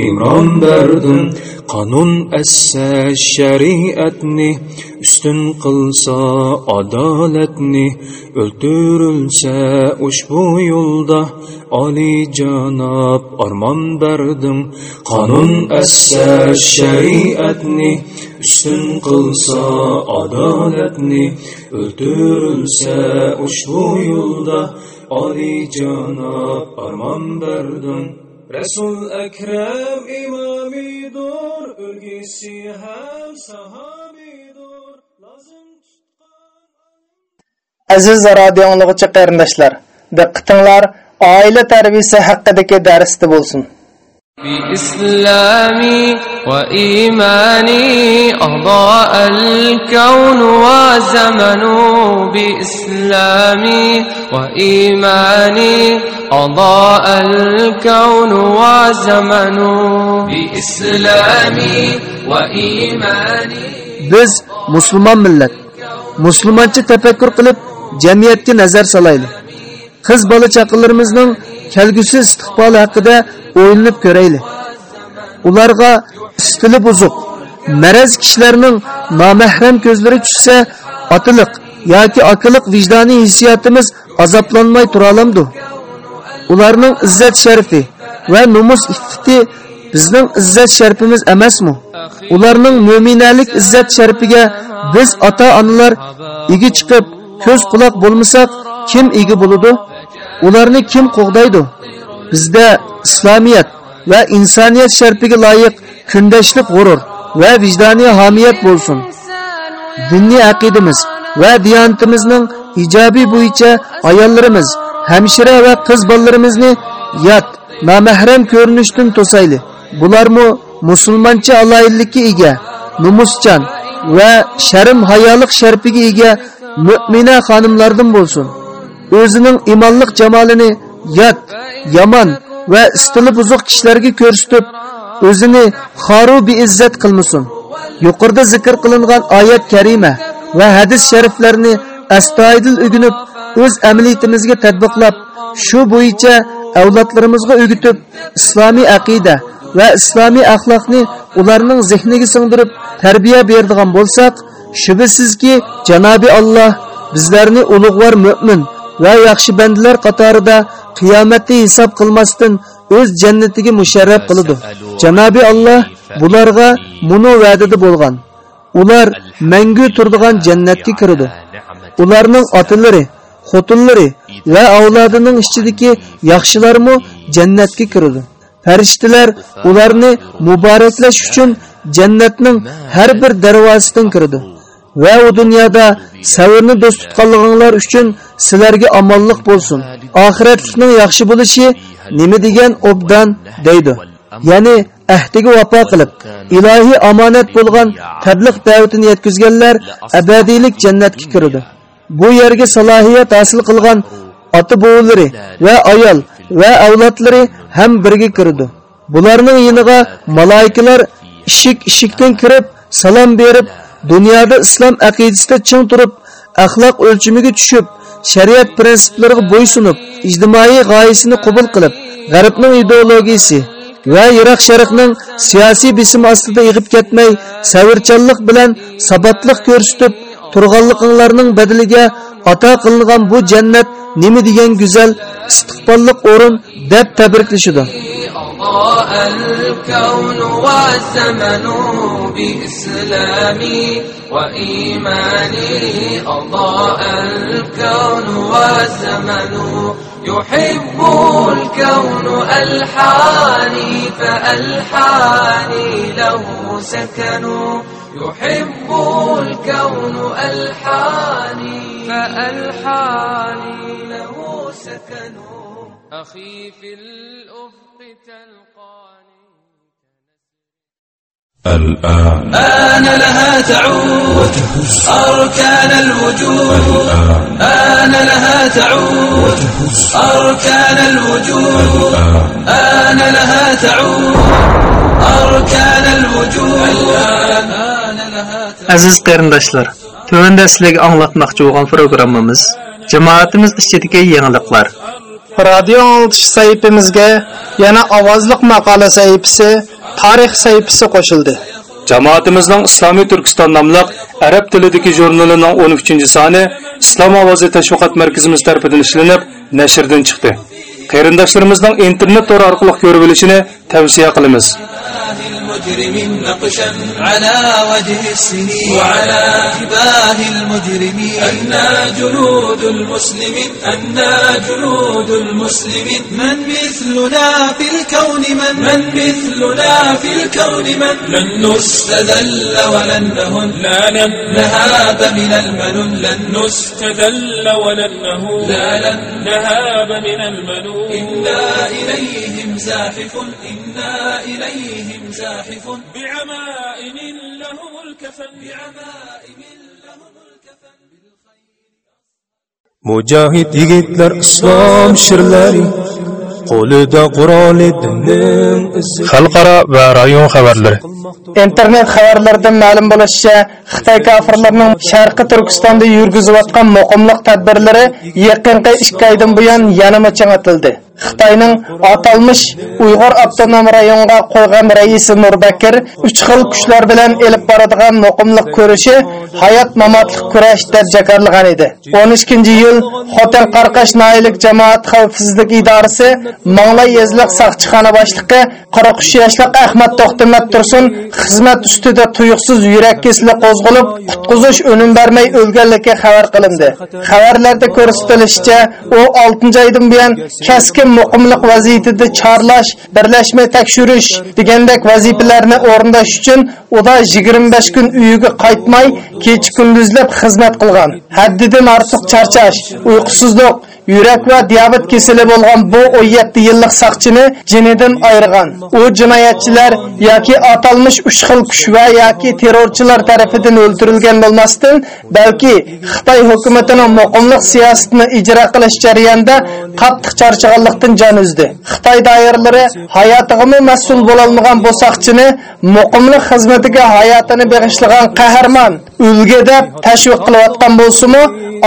Imron berdim qonun assa shariatni ustun qilsa adolatni o'ltirilsa ushbu yo'lda. Oli janob armon berdim qonun assa shariatni ustun qilsa adolatni o'ltirilsa ushbu yo'lda. Oli janob armon berdim rasul akram imamidur, ölgisi ham sahobiydur lozim Aziz radio anlıqçı qarindoshlar, diqqatinglar oila tarbiyasi haqidagi darsda bo'lsin. بإسلامي وإيماني أضاء الكون وزمن بإسلامي وإيماني أضاء الكون وزمن بإسلامي وإيماني Biz musulmon millat. Musulmoncha tafakkur qilib, jamiyatga nazar solaylik. Qiz bola chaqalarimizning kelgusi istiqboli haqida o'ylanib ko'raylik. Ularga istili buzuq, maraz kishilarning nomahram ko'zlari tushsa, otiliq yoki akiliq vijdoniy hissiyotimiz azoblanmay turaolamdu. Ularning izzat sharifi va nomus iffiti bizning izzat sharifimiz emasmi? Ularning mo'minalik izzat sharifiga biz ota-onalar egi chiqib, ko'z quloq bo'lmasak, kim egi bo'ladi? Ularni kim qo'g'daydi? Bizda islomiyat va insoniyat sharfiga loyiq kundashlik g'urur va vijdoniy homiyat bo'lsin. Diniy aqidamiz va diyonatimizning ijobiy bo'yicha ayollarimiz, hamshira va qiz bolalarimizni yot, nomahram ko'rinishdan to'sayli. Bularmi musulmoncha aloyillikka ega, numuschan va sharm hayolik sharfiga ega mu'mina xonimlardan bo'lsin. O'zining imonliq jamolini yot, yomon va istili buzuq kishilarga ko'rsatib, o'zini xoru izzat qilmasin. Yuqorida zikr qilingan oyat karima va hadis shariflarni astoydil o'ginib, o'z amaliyatimizga tatbiqlab, shu bo'yicha avlodlarimizga o'gitib, islomiy aqida va islomiy axloqni ularning zehniga singdirib, tarbiya beradigan bo'lsak, shubisizki Janobi Alloh bizlarni ulug'vor mu'min va yaxshi bandalar qatorida qiyomatda hisob qilmasdan o'z jannatiga musharraf qiladi. Janobi Alloh bularga muni va'dada bo'lgan. Ular mangu turadigan jannatga kiradi. Ularning otalari, xotinlari va avlodining ichidagi yaxshilarmi jannatga kiradi. Farishtalar ularni muboraklash uchun jannatning har bir darvozasidan kiradi. Va u dunyoda savrni do'st tutganliginglar uchun sizlarga omonlik bo'lsin. Oxiratlikning yaxshi bo'lishi nima degan obdan deydi. Ya'ni ahdiga vafo qilib, ilohiy omonat bo'lgan tabliq da'vatini yetkazganlar abadiylik jannatga kiradi. Bu yerga salohiyat hosil qilgan ota bo'g'ilari va ayol va avlodlari ham birga kiradi. Bularning yiniga malaikalar ishik ishikdan kirib salom berib, dunyoda islom aqidasida ching turib, axloq o'lchimiga tushib shariat prinsiplariga bo'ysunib ijtimoiy g'oyasini qabul qilib g'arbning ideologiyasi va yiroq sharqning siyosiy bismi ostida yig'ib ketmay savirchanlik bilan sabatliq ko'rsatib turganliqinglarning badaliga ato qilingan bu jannat nima degan go'zal istiqbolliq o'rin deb tabriklashidi الكون والزمن بإسلامي وإيماني أضاء الكون والزمن يحب الكون ألحاني فألحاني له سكن يحب الكون ألحاني. فألحاني. له سكن. أخي في الأفق تلقاني. الآن. آن لها تعود. أركان الوجود. آن لها تعود. أركان الوجود. آن لها تعود. Aziz qarindoshlar, tövəndə sizlərə anlatmaqçı olan proqramımız cemaatimiz içindəki yeniliklar. radio anglitish saytimizga yana ovozliq maqola sayfisi tarix sayfisi qo'shildi Cemaatimizin İslami Türkistan namlıq Arap tilidagi jurnalining 13 soni Islom ovozi tashviqot markazimiz tomonidan ishlanib, nashrdan chiqdi. Qarindoshlarimizning internet tor orqali ko'rib olishini tavsiya qilamiz. المجرمين نقشا على وجه السنين وعلى جباه المجرمين. أنا جنود المسلمين أنا جنود المسلمين. من مثلنا في الكون من؟ من مثلنا في الكون من؟ لن نستذل ولن نهن. لا لن نهاب من المنن لن نستذل ولن نهون. لا لن نهاب من المنون. إنا إليهم زاحف. إنا إليهم زاحف. بعمائم لهم الكفن بعمائم لهم الكفن Mujahid yigitlar islom shirlari qo'lida quroli dinning izi Xalqaro va rayon xabarlari. internet xabarlaridan ma'lum bo'lishicha xitoy kofirlarining sharqi turkistonda yurgizayotgan muqimliq tadbirlari yaqinqi ikki oydan buyon yanama changatildi xitoyning atalmish uyg'ur avtonom rayonga qo'ygan raisi nurbakir uch xil kuchlar bilan elib boradigan muqimliq ko'rishi hayot mamotlik kurash deb jakarlagan edi. 12 yil xotin qarqash noyilik jamoat xavfsizlik idorasi mangla yezliq saqchixona boshlig'i 43 yoshli ahmad to'xtamat tursun xizmat ustida tuyuqsiz yurak kesili qo'zg'alib qutqizish unum bermay o'lganligi xabar qilindi. Xabarlarda ko'rsatilishicha u 6 oydan buyon kaskin muqimliq vaziyatida chorlash birlashma tekshirish degandek vazifalarni o'rindash uchun uda 25 kun uyiga qaytmay kecha kunduzlab xizmat qilgan. Haddidan ortiq charchash uyqusizlik yurak va diabet kesili bo'lgan bu 17 yillik saqchini jinidan ayirgan. U jinoyatchilar yoki atalmish uch xil kuch va yoki terrorchilar tarafidan o'ldirilgan bo'lmasdan balki xitoy hukumatining muqimliq siyosatini ijro qilish jarayonida qattiq charchaganlikdan jon uzdi. Xitoy doiralari hayotig'imi mas'ul bo'lolmagan bu saqchini muqimliq xizmatiga hayotini bag'ishlagan qahramon ulga deb tashviq qilayotgan bo'lsa-mu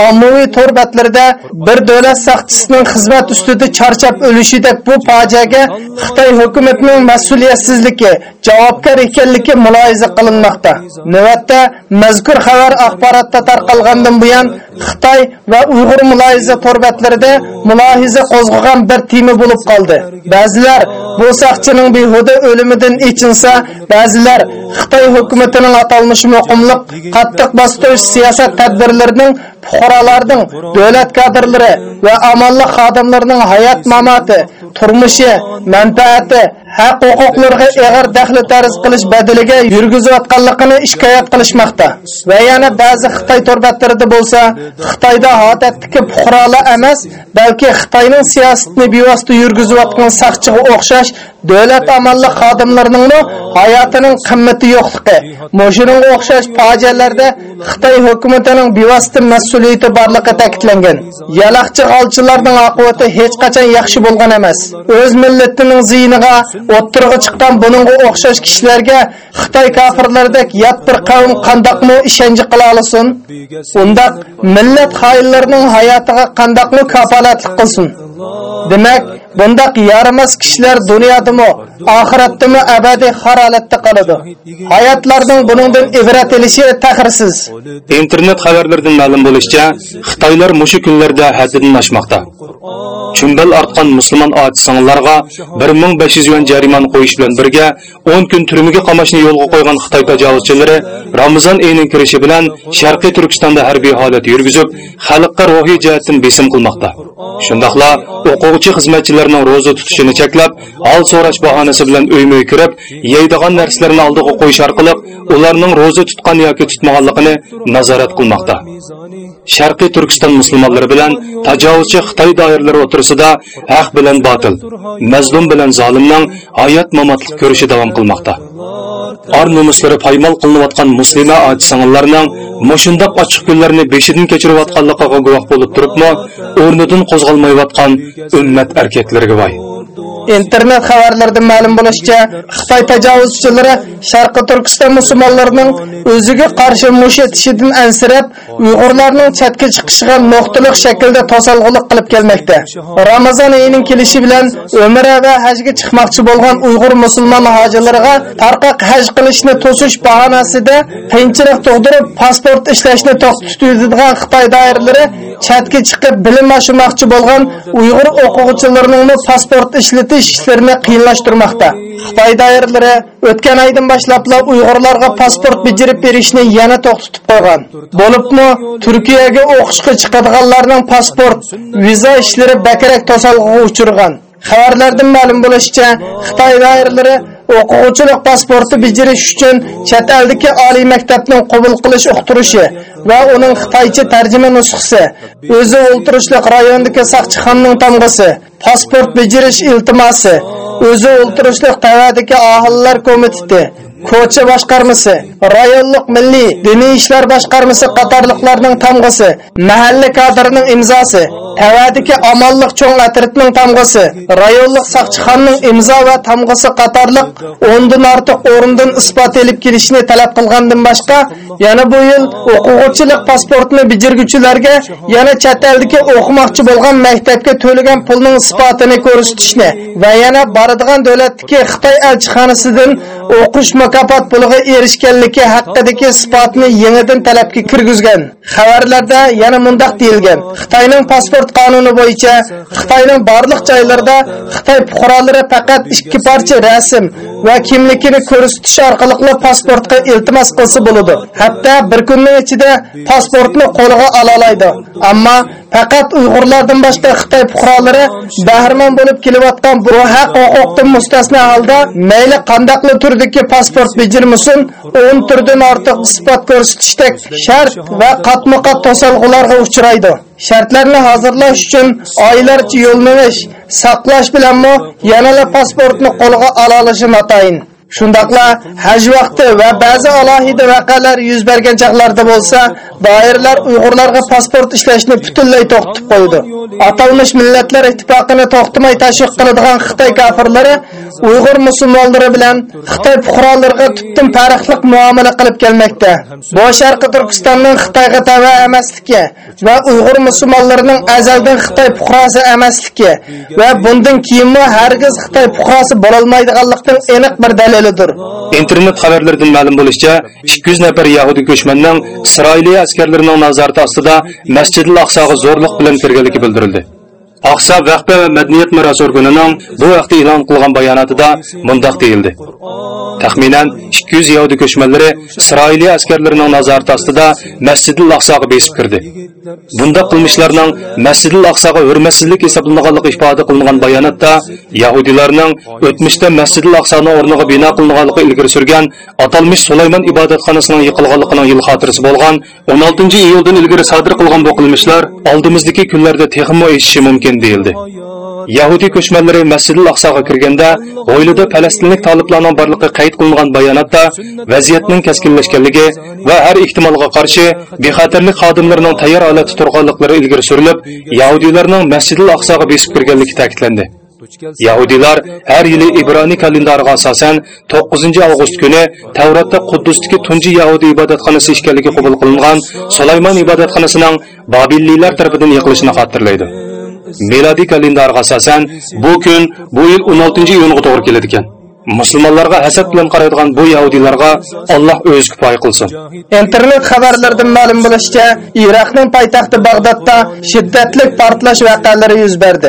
ommaviy to'r batlarida bir davlat saqchisining xizmat ustida charchab o'lishi deb bu fojiaga xitoy hukumatining mas'uliyatsizligi javobgar ekanligi muloyiza qilinmoqda. Navbatda mazkur xabar axborotda tarqalgandan buyon xitoy va uyg'ur muloyiza to'rbatlarida mulohiza qo'zg'agan bir tema bo'lib qoldi. Ba'zilar bu saqchining behuda o'limidan ichinsa ba'zilar xitoy hukumatining atalmish muqimliq qattiq bostirish siyosat tadbirlarining fuqarolarning davlat kadrlari va amalli xodimlarining hayot mamoti turmushi manfaati haq huquqlarga ig'ir daxli tarz qilish badaliga yurgizayotganligini shikoyat qilishmoqda va yana ba'zi xitoy torbatlarida bo'lsa xitoyda odatdagi fuqarolar emas balki xitoyning siyosatini bevosita yurgizayotgan saqchiga o'xshash davlat amalli xodimlarining hayotining qimmati yo'qligi moshining o'xshash fojialarda xitoy hukumatining bevosita mas'uliyati borligi ta'kidlangan. Yalaqchi g'olchilarning oqibati hech qachon yaxshi bo'lgan emas. O'z millatining ziyniga o'ttirg'i chiqqan buningga o'xshash kishilarga Xitoy kofirlaridek yat bir qavm qandoqmi ishonchi qila olsin? unda millat xoinlarining hayotiga qandoqmi kafolatlik qilsin? Demak, bundaq yaramas kishilar dunyodami, oxiratdami abadiy xor holatda qoladi. Hayotlarning buningdan ibrat ilishi taxirsiz. internet xabarlaridan ma'lum bo'lishicha xitoylar mushu kunlarda haddidan oshmoqda chumbal ortgan musulmon oti singillarga 1500 yuan jarimani qo'yish bilan birga 10 kun turmaga qamashni yo'lga qo'ygan xitoy tajovuzchilari ramazon oyining kirishi bilan sharqiy turkistonda harbiy holat yurgizib xalqqa ruhiy jihatdan besim qilmoqda shundoqla o'quvchi xizmatchilarining ro'za tutishini cheklab hol so'rash bahonasi bilan uyma uy kirib yeydigan narsalarni oldiga qo'yish orqali ularning ro'za tutgan yoki tutmaganligini nazorat qilmoqda. Sharqiy turkiston musulmonlari bilan tajovuzchi xitoy doiralari o'tirisida haq bilan botil mazlum bilan zolimning hayot mamotlik ko'rishi davom qilmoqda. Ar nomuslari poymol qilinayotgan muslima oji mushundoq ochiq kunlarni beshidan kechirayotganligiga guvoh bo'lib turibmi o'rnidan qo'zg'almayotgan ummat erkaklarga voy internet xabarlarida ma'lum bo'lishicha xitoy tajovuzchilari sharqi turkiston musulmonlarining o'ziga qarshi mush etishidan ansirab uyg'urlarning chatga chiqishiga nuqtaliq shaklda to'salg'ulik qilib kelmoqda. Ramazon oyining kelishi bilan umra va hajga chiqmoqchi bo'lgan uyg'ur musulmon hojilariga tarqoq haj qilishni to'sish bahonasida qiyinchilik tug'dirib pasport ishlashni to'xtatadigan xitoy doiralari chatga chiqib bilim oshirmoqchi bo'lgan uyg'ur o'quvchilarining pasport ishlatish ishlarini qiyinlashtirmoqda. Xitoy doiralari o'tgan oydan boshlabla uyg'urlarga pasport bijirib berishni yana to'xtatib qo'ygan. Bo'libmi turkiyaga o'qishga chiqadiganlarning pasport viza ishlari bakrak to'salg'iga uchirgan. Xabarlardan ma'lum bo'lishicha xitoy doiralari o'quvchilik pasporti bijirish uchun chet eldagi oliy maktabning qabul qilish uqtirishi va uning xitoycha tarjima nusxasi o'zi o'ltirishliq rayondagi saqchixonning tamg'asi pasport bijirish iltimosi o'zi o'ltirishliq tavadagi ahillar komiteti ko'cha boshqarmasi rayonlik milliy diniy ishlar boshqarmasi qatorliqlarning tamg'asi mahalla kadrining imzosi tavadiki omonliq cho'ng atritining tamg'asi rayonlik soqchixonning imzo va tamg'asi qatorliq o'ndan ortiq o'rindan isbot elib kelishini talab qilgandan boshqa yana bu yil o'quvchilik pasportini bijirguchilarga yana chet eldagi o'qimoqchi bo'lgan maktabga to'lagan pulning isbotini ko'rsatishni va yana boradigan davlatdagi xitoy elchixonasidan o'qish mukofot puliga erishganligi haqidagi isbotni yangidan talabga kirgizgan. Xabarlarda yana mundoq deyilgan. Xitoyning pasport qonuni bo'yicha xitoyning barliq joylarida xitoy fuqarolari faqat ikki parcha rasm va kimligini ko'rsatish orqali pasportga iltimos qilsa bo'ladi. Hatto bir kunning ichida pasportni qo'liga ola ammo faqat uyg'urlardan boshqa xitoy fuqarolari bahramon bo'lib kelayotgan bu haq huquqdan mustasno holda mayli qandaqli turdagi pasport bijirmasin o'n turdan ortiq isbot ko'rsatishdek shart va qatma qat to'salg'ularga uchraydi. Shartlarni hozirlash uchun oylarcha yo'l saqlash bilanmi yanala pasportni qo'lga ola olishi notayin Shundaqla haj vaqti va ba'zi alohida vaqalar yuz bergan chaqlarda bo'lsa, doirlar Uyg'urlarga pasport ishlashni butunlay to'xtatib qo'ydi. Atalmish millatlar ittifoqini to'xtamay tashviq qiladigan Xitoy kafirlari Uyg'ur musulmonlari bilan Xitoy fuqarolariga tutdim farqli muomala qilib kelmoqda. Bu Sharqi Turkistonning Xitoyga tava emasligi va Uyg'ur musulmonlarining azaldan Xitoy fuqarosi emasligi va bundan keyinmi hargiz Xitoy fuqarosi bo'la olmaydiganlikning aniq bir dalili dalilidir. internet xabarlaridan ma'lum bo'lishicha 200 nafar yahudi ko'chmanning isroiliya askarlarining nazorati ostida masjidil aqsoga zo'rliq bilan kirganligi bildirildi Aqsa vaqfa va madaniyat meros organining bu vaqtda e'lon qilgan bayonotida mundoq deyildi. Taxminan 200 Yahudi ko'chmanlari Isroiliya askarlarining nazorati ostida Masjidul Aqsoga besib kirdi. Bunda qilmishlarning Masjidul Aqsoga hurmatsizlik hisoblanganligi ifoda qilingan bayonotda Yahudilarning o'tmishda Masjidul Aqsoni o'rniga bino qilinganligi ilgari surgan atalmish Sulaymon ibodatxonasining yiqilganligining yil xotirasi bo'lgan 16 iyuldan ilgari sodir qilgan bu qilmishlar oldimizdagi kunlarda texmo eshishi mumkin deyildi. Yahudi ko'chmanlari Masjidil Aqsoga kirganda, o'ylida Falastinlik taliblarning borligi qayd qilingan bayonotda vaziyatning keskinlashganligi va har ehtimolga qarshi bexatarlik xodimlarining tayyor holatda turganliklari ilgari surilib, Yahudilarning Masjidil Aqsoga besib kirganligi ta'kidlandi. Yahudilar har yili Ibroniy kalendariga asosan 9 avgust kuni Tavratda Quddusdagi tunji Yahudi ibodatxonasi ishkanligi qabul qilingan Sulaymon ibodatxonasining Babilliylar tomonidan yiqilishini xotirlaydi. Milodiy kalendariga asosan bu kun bu yil 16-iyunga to'g'ri keladi ekan. Musulmonlarga hasad bilan qaraydigan bu yahudiylarga Alloh o'zi kifoya qilsin. internet xabarlaridan ma'lum bo'lishicha iroqning poytaxti bag'dodda shiddatli portlash voqealari yuz berdi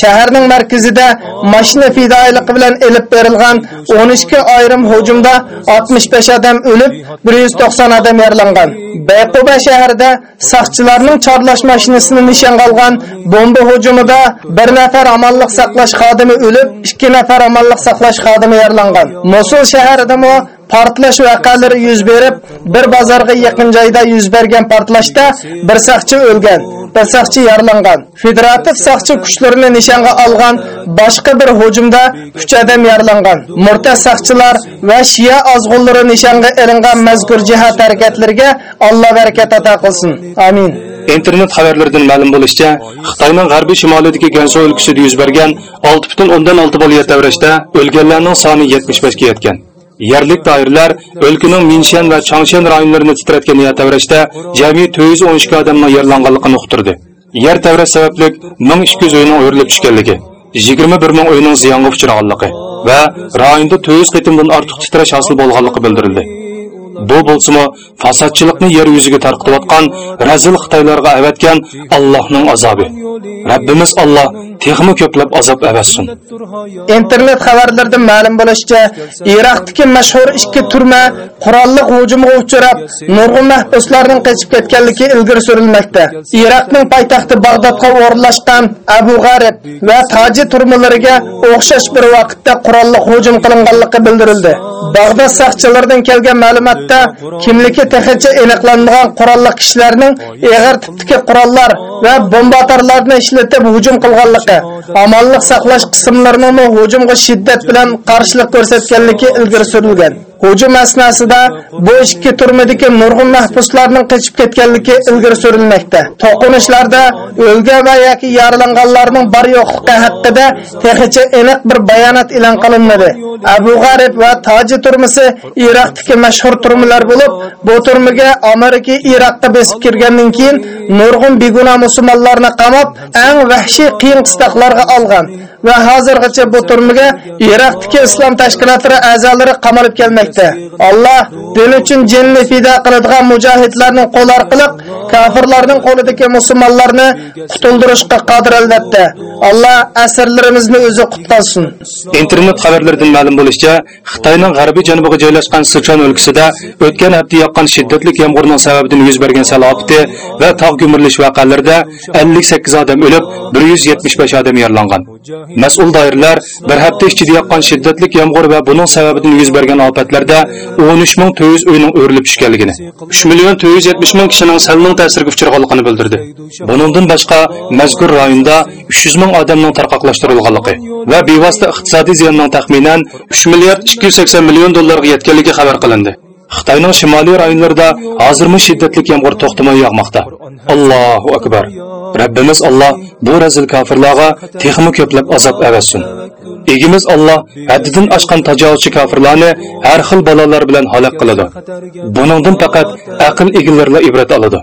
shaharning markazida mashina fidoyiligi bilan elib berilgan 12 ayrim hujumda 65 odam o'lib 190 odam yaralangan. Bayquba shahrida saqchilarning chorlash mashinasini nishonga olgan bomba hujumida bir nafar amonlik saqlash xodimi o'lib ikki nafar amonlik saqlash xodimi yaralangan. Mosul shahrida portlash voqealari yuz berib bir bozorga yaqin joyda yuz bergan portlashda bir saqchi o'lgan bir saqchi yaralangan. Federativ saqchi kuchlarini nishonga olgan boshqa bir hujumda uch odam yaralangan. Murtad saqchilar va shiya ozg'unlari nishonga ilingan mazkur jihat harakatlariga alloh barakat ato qilsin. Amin. Internet xabarlaridan ma'lum bo'lishicha xitoyning g'arbiy shimolidagi gansu o'lkasida yuz bergan 6.6 bo'liyat davrashda o'lganlarning soni yetmish beshga yetgan. Yerlik doirlar o'lkaning Minshan va Changshan rayonlarini titratgan yer tavrashda jami 413 odamning yerlanganligini uqtirdi. Yer tavrash sababli 1200 uyning o'rilib tushganligi, 21 ming uyning ziyonga uchraganligi va rayonda 400 qitimdan ortiq titrash hosil bo'lganligi bildirildi. Bu bo'lsimi fasodchilikni yer yuziga tarqatayotgan razil Xitoylarga avatgan Allohning azobi. Rabbimiz Alloh texmi ko'plab azob avassin. internet xabarlaridan ma'lum bo'lishicha iroqdagi mashhur ikki turma qurolli hujumga uchrab nurg'un mahbuslarning qochib ketganligi ilgari surilmoqda iroqning poytaxti bag'dodga o'rinlashgan abu g'arib va toji turmalariga o'xshash bir vaqtda qurolli hujum qilinganligi bildirildi bag'dod saqchilaridan kelgan ma'lumot ma'lumotda kimligi texicha aniqlanmagan qurolli kishilarning eg'ir tipdagi qurollar va bombatorlarni ishlatib hujum qilganligi amonlik saqlash qismlarining hujumga shiddat bilan qarshilik ko'rsatganligi ilgari surilgan. Hujum asnosida bu ikki turmadagi nurg'un mahbuslarning qochib ketganligi ilgari surilmoqda. To'qinishlarda o'lgan va yoki yaralanganlarning bor yo'qligi haqida texicha aniq bir bayonot e'lon qilinmadi. Abu g'arib va toji turmisi iroqdagi mashhur turmalar bo'lib bu turmaga amerika iroqqa besib kirgandan keyin nurg'un beguna musulmonlarni qamab eng vahshiy qiyin qistoqlarga olgan. Va hozirgacha bu turmaga iroqdagi islom tashkilotlari a'zolari qamalib kelmoqda. Alloh din uchun jinni fido qiladigan mujohidlarning qo'l orqali kofirlarning qo'lidagi musulmonlarni qutuldirishga qodir albatta. Alloh asrlarimizni o'zi qutqazsin. Internet xabarlaridan ma'lum bo'lishicha xitoyning g'arbiy janubiga joylashgan sichuan o'lkasida o'tgan hafta yoqqan shiddatli yomg'irning sababidan yuz bergan sel ofati va tog' gumurlish voqealarida 58 odam o'lib 175 odam yaralangan. Mas'ul doiralar bir hafta ichida yoqqan shiddatli yomg'ir va buning sababidan yuz bergan ofatlarda 13400 uyning o'rilib tushganligini 3 million 470 ming kishining selning ta'siriga uchraganligini bildirdi. Buningdan boshqa mazkur rayonda 300 ming odamning tarqoqlashtirilganligi va bevosita iqtisodiy ziyonning taxminan 3 milliard 280 million dollarga yetganligi xabar qilindi. Xitoyning shimoliy rayonlarida hozirmi shiddatli yomg'ir to'xtamay yog'moqda. Allohu akbar. Rabbimiz Alloh bu razil kofirlarga texmi ko'plab azob avassin. Egimiz Alloh haddidan oshgan tajovuzchi kofirlarni har xil balolar bilan halok qiladi. Buningdan faqat aql egalariga ibrat oladi.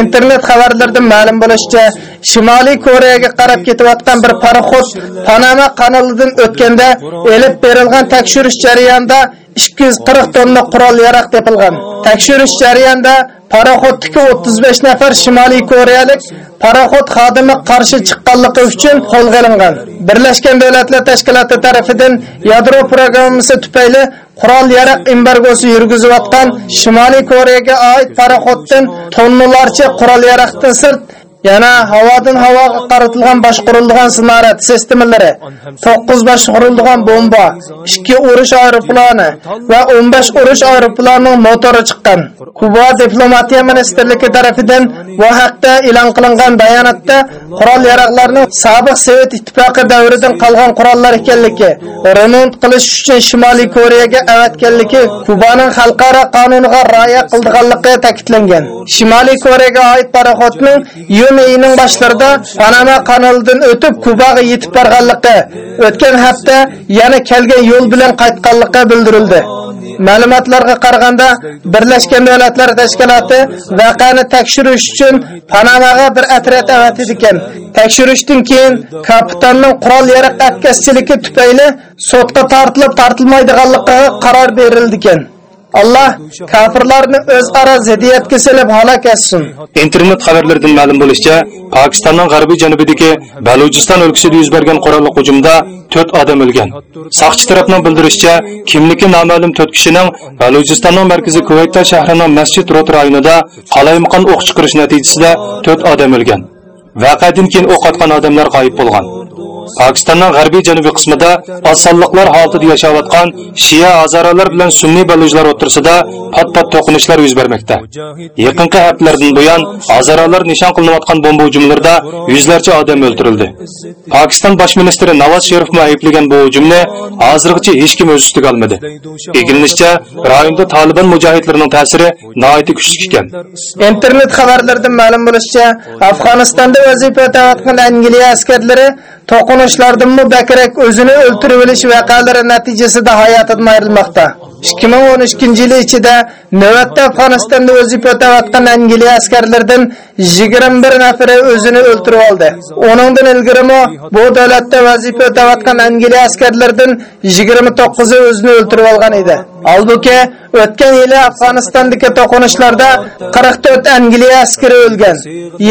internet xabarlaridan ma'lum bo'lishicha shimoliy koreyaga qarab ketayotgan bir paroxod panama kanalidan o'tganda elib berilgan tekshirish jarayonida 240 tonna qurol yaraq topilgan. Tekshirish jarayonida paraxoddagi 35 nafar shimoliy koreyalik paraxod xodimi qarshi chiqqanligi uchun qo'lga olingan birlashgan davlatlar tashkiloti tomonidan yadro programmasi tufayli qurol yaraq embargosi yurgizayotgan shimoliy koreyaga oid paraxoddan tonnalarcha qurol yaraqdan sirt Yana havodan havoga qaratilgan boshqarilgan sinorat sistemalari, 9 boshqarilgan bomba, 2 urush aeroplani va 15 urush aeroplanining motori chiqqan. Kuba diplomatiya ministrligi tomonidan bu haqda e'lon qilingan bayonotda qurol yaroqlarning sobiq Sovet ittifoqi davridan qolgan qurollar ekanligi, remont qilish uchun Shimoliy Koreyaga avatganligi Kubaning xalqaro qonuniga rioya qilganligi ta'kidlangan. Shimoliy Koreyaga oid paroxodning iyun oyining boshlarida Panama kanalidan o'tib Kubaga yetib borganligi, o'tgan hafta yana kelgan yo'l bilan qaytganligi bildirildi. Ma'lumotlarga qaraganda Birlashgan Davlatlar Tashkiloti voqeani tekshirish uchun Panamaga bir otryad avatdi ekan. Tekshirishdan keyin kapitanning qurol yaraq atkazchiligi tufayli sotqa tortilib tortilmaydiganligiga qaror berildi ekan. Allah kafirlarni o'zaro ziddiyatga selib halok etsin. internet xabarlaridan ma'lum bo'lishicha pokistonning g'arbiy janubidagi Balochiston o'lkasida yuz bergan qurolli hujumda 4 odam o'lgan Saqchi tarafning bildirishicha kimligi noma'lum 4 kishining Balochistonning markazi Kuvaytda shahrining masjid rot rayonida qalaymaqon o'q chiqarish natijasida 4 odam o'lgan voqeadan keyin o'q odamlar g'oyib bo'lgan Pokistonning g'arbiy janubiy qismida osonliqlar holatida yashayotgan Shia azaralar bilan sunniy balujlar o'rtasida pat-pat to'qinishlar yuz bermoqda. Yaqinqi haftalardan buyon azaralar nishon qilinayotgan bomba hujumlarida yuzlarcha odam o'ldirildi. Pokiston bosh ministri Nawaz Sharif aybligan bu hujumni hozirgacha hech kim o'z ustiga olmadi. Egilinishicha, rayonda Taliban mujohidlarining ta'siri noyati kuchli ekan. Internet xabarlaridan ma'lum bo'lishicha, Afg'onistonda vazifa o'tayotgan Angliya askarlari to'qinishlardanmi bakrak o'zini o'ltirib olish voqealari natijasida hayotidan ayrilmoqda. 2012 yili ichida navbatda Afg'onistonda vazifa o'tayotgan Angliya askarlaridan 21 nafari o'zini o'ltirib oldi. Uningdan ilgarimi bu davlatda vazifa o'tayotgan Angliya askarlaridan 29 o'zini o'ltirib olgan edi. Albuki o'tgan yili Afg'onistondagi to'qinishlarda 44 Angliya askari o'lgan.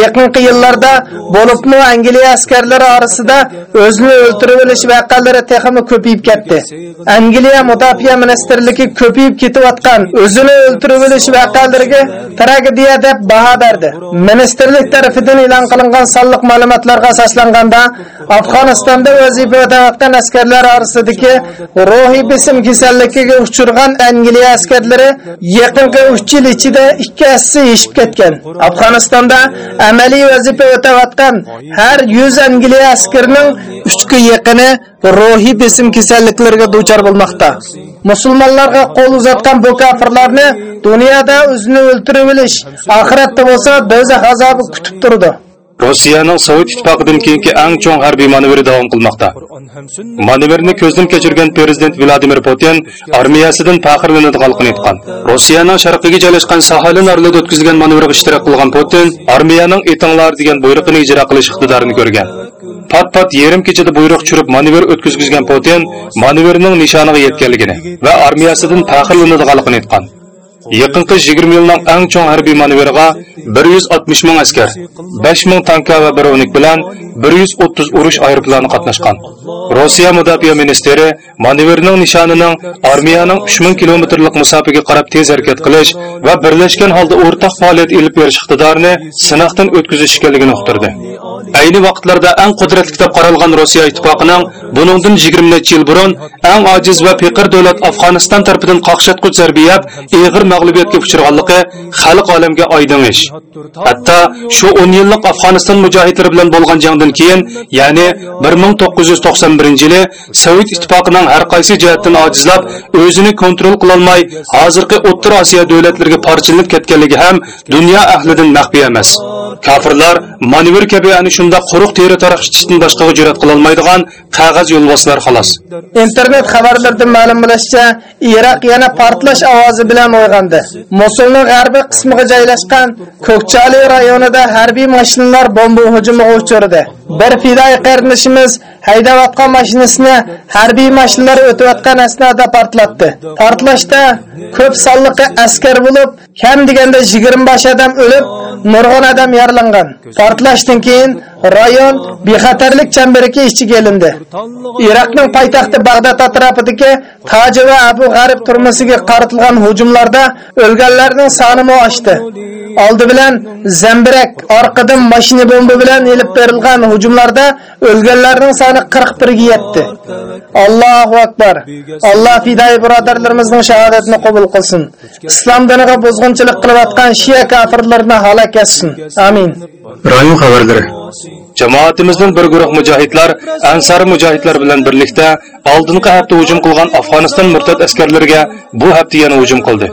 Yaqinqi yillarda bo'libmi Angliya askarlari orasida o'zini o'ltirib olish vaqalari texmi ko'payib ketdi. Angliya mudofaa ministrligi ko'payib ketayotgan o'zini o'ltirib olish vaqalariga tragediya deb baho berdi. Ministrlik tomonidan e'lon qilingan sonliq ma'lumotlarga asoslanganda Afg'onistonda vazifa o'tayotgan askarlar orasidagi ruhiy bisim kasalligiga uchragan Angliya askarlari yaqinqi 3 yil ichida ikkasi assi yeshib ketgan. Afg'onistonda amaliy vazifa o'tayotgan har 100 Angliya askarining 3 ga yaqini ruhiy besim kasalliklariga duchor bo'lmoqda. Musulmonlarga qo'l uzatgan bu kafirlarni dunyoda o'zini o'ltirib olish, oxiratda bo'lsa do'zax azobi kutib turdi. Rossiyaning Sovet ittifoqidan keyingi eng chong harbiy manevri davom qilmoqda. Manevrni ko'zdan kechirgan prezident Vladimir Putin armiyasidan faxrlanadiganligini aytgan. Rossiyaning sharqiga joylashgan Sahalin orolida o'tkazilgan manevrga ishtirok qilgan Putin armiyaning etinglar degan buyruqni ijro qilish iqtidorini ko'rgan. Pat-pat yarim kechada buyruq tushirib manevr o'tkazgan Putin manevrning nishoniga yetganligini va armiyasidan faxrlanadiganligini aytgan. Yaqinqi 20 yilning eng chong harbiy manevriga 160 ming askar, 5 ming tanka va bir bilan 130 urush aeroplani qatnashgan. Rossiya mudofaa ministeri manevrning nishonining armiyaning 3000 kilometrlik masofaga qarab tez harakat qilish va birlashgan holda o'rtaq faoliyat olib berish iqtidorini sinoqdan o'tkazish ekanligini uqtirdi. Ayni vaqtlarda eng qudratli deb qaralgan Rossiya ittifoqining buningdan 20 necha yil burun eng ojiz va faqir davlat Afg'oniston tarafidan qaqshatqich zarbiyab eg'ir mag'lubiyatga uchraganligi xalq olamga oydin ish. Hatto shu 10 yillik Afg'oniston mujohidlari bilan bo'lgan jangdan keyin, ya'ni 1991-yili Sovet ittifoqining har qaysi jihatdan ojizlab, o'zini kontrol qila olmay, hozirgi O'rta Osiyo davlatlariga parchalanib ketganligi ham dunyo ahlidan maxfiy emas. Kafirlar manevr kabi ana shunda quruq teri taraqishdan boshqaga jur'at qilolmaydigan qog'oz yo'lboslar xolos. Internet xabarlaridan ma'lum bo'lishicha, Iroq yana portlash ovozi bilan uyg'ondi. Mosulning g'arbiy qismiga joylashgan Ko'kchali rayonida harbiy mashinalar bomba hujumiga uchirdi Bir fidoi qarindishimiz haydayotgan mashinasini harbiy mashinalar o'tayotgan asnoda portlatdi. Portlashda ko'p sonliqi askar bo'lib, kam deganda 20 bosh odam o'lib, nurg'un odam yaralangan. Portlashdan keyin rayon bexatarlik chambariga ichiga ilindi. Iroqning poytaxti Bag'dod atrofidagi Toji va Abu G'arib turmasiga qaratilgan hujumlarda o'lganlarning soni oshdi. Oldi bilan zambirak, orqadan mashina bomba bilan ilib berilgan hujumlarda o'lganlarning soni 41 ga yetdi. Allohu akbar. Alloh fidoyi birodarlarimizning shahodatini qabul qilsin. Islom diniga buzg'unchilik qilayotgan shiya kofirlarni halok etsin. Amin. Rayon xabarlari. Jamoatimizning bir guruh mujohidlar Ansar mujohidlar bilan birlikda oldingi hafta hujum qilgan Afg'oniston murtad askarlariga bu hafta yana hujum qildi.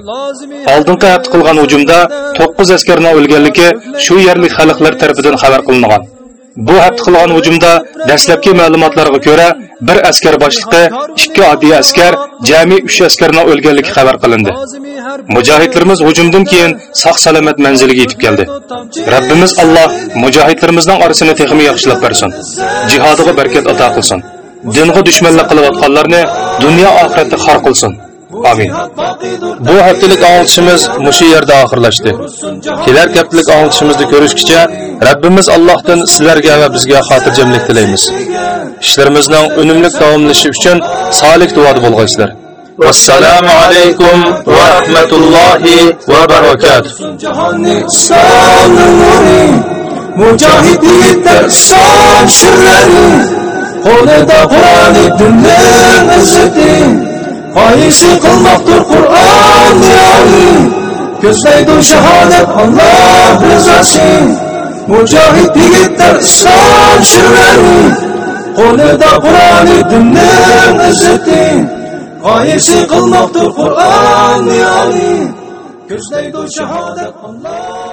Oldingi hafta qilgan hujumda 9 askarning o'lganligi shu yerlik xalqlar tomonidan xabar qilingan. Bu hafta qilgan hujumda dastlabki ma'lumotlarga ko'ra, bir askar boshlig'i, ikki oddiy askar, jami 3 askarning o'lganligi xabar qilindi. Mujohidlarimiz hujumdan keyin sog' salomat manziliga yetib keldi. Rabbimiz Alloh mujohidlarimizning orasini texmi yaxshilab bersin. Jihodiga barakat ato qilsin. Dinga dushmanlik qilayotganlarni dunyo oxiratda xor qilsin. Amin. Bu haftalik anglitishimiz mushu yerda oxirlashdi. Kelar haftalik anglitishimizni ko'rishgacha Rabbimiz Allohdan sizlarga va bizga xotirjamlik tilaymiz. Ishlarimizning unumli davomlashi uchun solih duoda bo'lg'aysizlar. Assalomu alaykum va rahmatullohi va barakatuh. Mujohid yigitlar son shirlari Qo'lida Qur'oni dinning izzati Ayşe kılmaktır Kur'an yani Gözleydin şehadet Allah rızası. Mücahit yiğitler İslam şirveni Kolida Kur'an'ı dinler izzeti. Ayşe kılmaktır Kur'an yani Gözleydin şehadet Allah